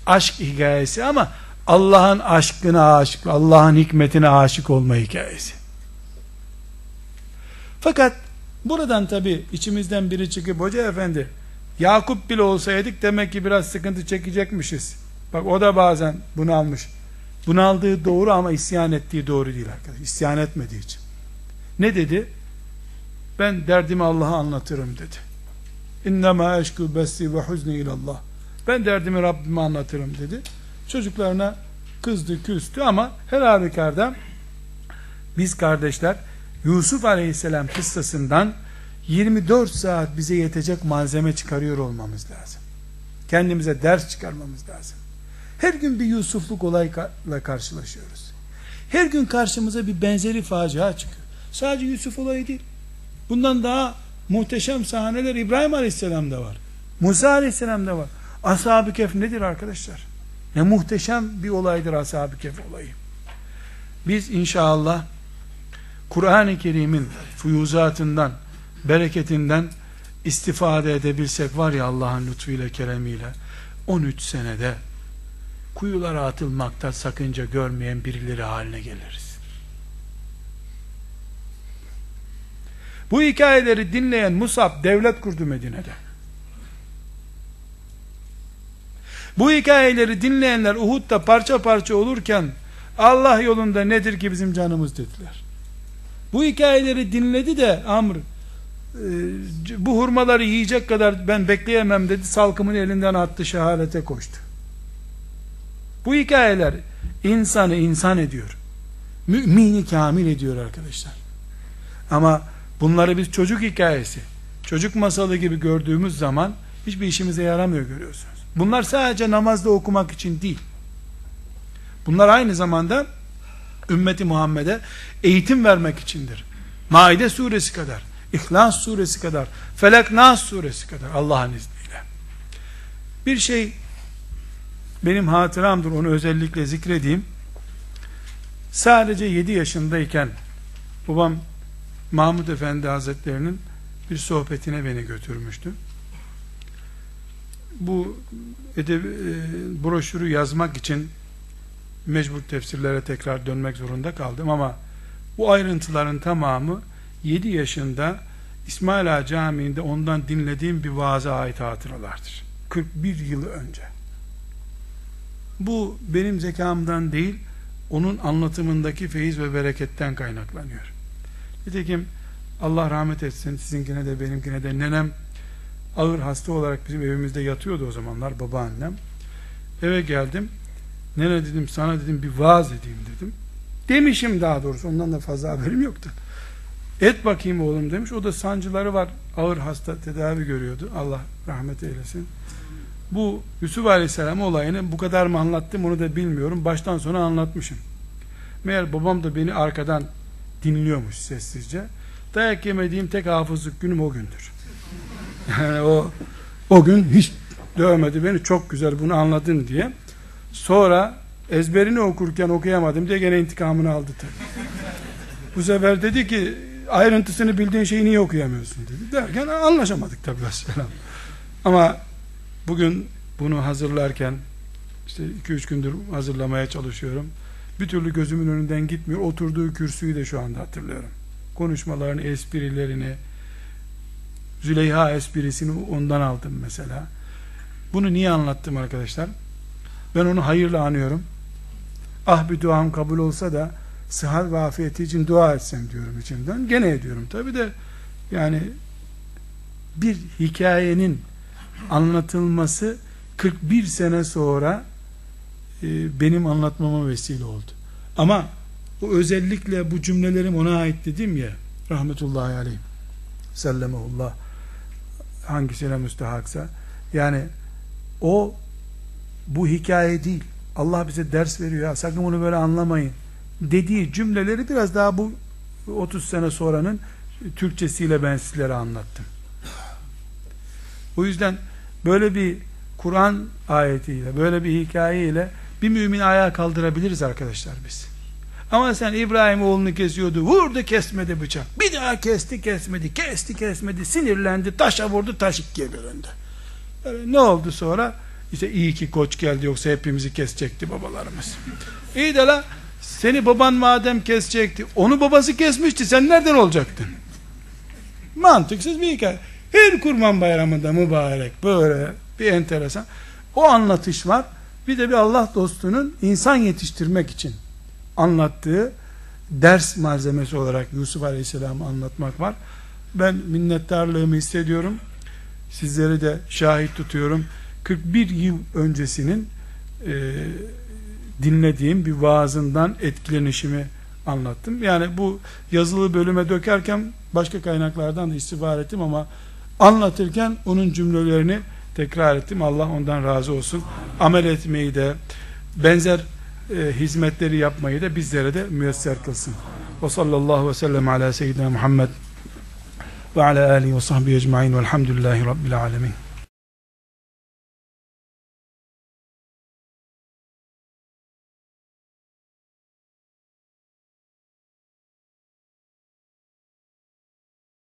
Aşk hikayesi ama Allah'ın aşkına aşık, Allah'ın hikmetine aşık olma hikayesi. Fakat buradan tabi içimizden biri çıkıp hoca efendi Yakup bile olsaydık demek ki biraz sıkıntı çekecekmişiz. Bak o da bazen bunu almış. Bunu aldığı doğru ama isyan ettiği doğru değil arkadaş. İsyan etmediği için. Ne dedi? Ben derdimi Allah'a anlatırım dedi. İnnemâ eşkû bessi ve huzni ilallah. Ben derdimi Rabbime anlatırım dedi. Çocuklarına kızdı, küstü ama her halükarda biz kardeşler Yusuf Aleyhisselam kıssasından 24 saat bize yetecek malzeme çıkarıyor olmamız lazım. Kendimize ders çıkarmamız lazım. Her gün bir Yusufluk olayla karşılaşıyoruz. Her gün karşımıza bir benzeri facia çıkıyor. Sadece Yusuf olayı değil. Bundan daha muhteşem sahneler İbrahim Aleyhisselam'da var. Musa Aleyhisselam'da var. Ashab-ı Kehf nedir arkadaşlar? Ne muhteşem bir olaydır Ashab-ı Kehf olayı. Biz inşallah Kur'an-ı Kerim'in fuyuzatından, bereketinden istifade edebilsek var ya Allah'ın lütfuyla, keremiyle 13 senede kuyulara atılmakta sakınca görmeyen birileri haline geliriz. Bu hikayeleri dinleyen Musab devlet kurdu Medine'de. Bu hikayeleri dinleyenler Uhud'da parça parça olurken Allah yolunda nedir ki bizim canımız dediler. Bu hikayeleri dinledi de Amr e, bu hurmaları yiyecek kadar ben bekleyemem dedi salkımın elinden attı şehadete koştu. Bu hikayeler insanı insan ediyor. Mümini kamil ediyor arkadaşlar. Ama bunları biz çocuk hikayesi, çocuk masalı gibi gördüğümüz zaman hiçbir işimize yaramıyor görüyorsunuz. Bunlar sadece namazda okumak için değil. Bunlar aynı zamanda ümmeti Muhammed'e eğitim vermek içindir. Maide suresi kadar, İhlas suresi kadar, Felak Nas suresi kadar Allah'ın izniyle. Bir şey benim hatıramdır onu özellikle zikredeyim. Sadece 7 yaşındayken babam Mahmud Efendi Hazretlerinin bir sohbetine beni götürmüştü. Bu edeb, e, broşürü yazmak için mecbur tefsirlere tekrar dönmek zorunda kaldım ama bu ayrıntıların tamamı 7 yaşında İsmail Ağa Camii'nde ondan dinlediğim bir vaaza ait hatıralardır. 41 yıl önce. Bu benim zekamdan değil, onun anlatımındaki feyiz ve bereketten kaynaklanıyor. Nitekim Allah rahmet etsin sizinkine de benimkine de nenem ağır hasta olarak bizim evimizde yatıyordu o zamanlar babaannem. Eve geldim. Nene dedim sana dedim bir vaaz edeyim dedim. Demişim daha doğrusu ondan da fazla haberim yoktu. Et bakayım oğlum demiş. O da sancıları var. Ağır hasta tedavi görüyordu. Allah rahmet eylesin. Bu Yusuf Aleyhisselam olayını bu kadar mı anlattım onu da bilmiyorum. Baştan sona anlatmışım. Meğer babam da beni arkadan dinliyormuş sessizce. Dayak yemediğim tek hafızlık günüm o gündür. Yani o o gün hiç dövmedi beni çok güzel bunu anladın diye. Sonra ezberini okurken okuyamadım diye gene intikamını aldı tabii. Bu sefer dedi ki ayrıntısını bildiğin şeyi niye okuyamıyorsun dedi. Derken anlaşamadık tabii mesela. Ama bugün bunu hazırlarken işte 2-3 gündür hazırlamaya çalışıyorum. Bir türlü gözümün önünden gitmiyor. Oturduğu kürsüyü de şu anda hatırlıyorum. Konuşmalarını, esprilerini Züleyha esprisini ondan aldım mesela. Bunu niye anlattım arkadaşlar? Ben onu hayırla anıyorum. Ah bir duam kabul olsa da sıhhat ve afiyeti için dua etsem diyorum içimden. Gene ediyorum. Tabi de yani bir hikayenin anlatılması 41 sene sonra e, benim anlatmama vesile oldu. Ama bu özellikle bu cümlelerim ona ait dedim ya rahmetullahi aleyh sellemehullah hangisine müstehaksa yani o bu hikaye değil Allah bize ders veriyor ya sakın bunu böyle anlamayın dediği cümleleri biraz daha bu 30 sene sonranın Türkçesiyle ben sizlere anlattım. O yüzden böyle bir Kur'an ayetiyle, böyle bir hikayeyle bir mümin ayağa kaldırabiliriz arkadaşlar biz. Ama sen İbrahim oğlunu kesiyordu, vurdu kesmedi bıçak. Bir daha kesti kesmedi, kesti kesmedi, sinirlendi, taşa vurdu, taş ikiye bölündü. Yani ne oldu sonra? İşte iyi ki koç geldi yoksa hepimizi kesecekti babalarımız. İyi de la seni baban madem kesecekti, onu babası kesmişti, sen nereden olacaktın? Mantıksız bir hikaye. Her kurban bayramında mübarek böyle bir enteresan. O anlatış var. Bir de bir Allah dostunun insan yetiştirmek için anlattığı ders malzemesi olarak Yusuf Aleyhisselam'ı anlatmak var. Ben minnettarlığımı hissediyorum. Sizleri de şahit tutuyorum. 41 yıl öncesinin e, dinlediğim bir vaazından etkilenişimi anlattım. Yani bu yazılı bölüme dökerken başka kaynaklardan da istifade ettim ama anlatırken onun cümlelerini tekrar ettim. Allah ondan razı olsun. Amel etmeyi de benzer e, hizmetleri yapmayı da bizlere de müyesser kılsın. Ve sallallahu ve sellem ala seyyidina Muhammed ve ala alihi ve sahbihi ecma'in velhamdülillahi rabbil alemin.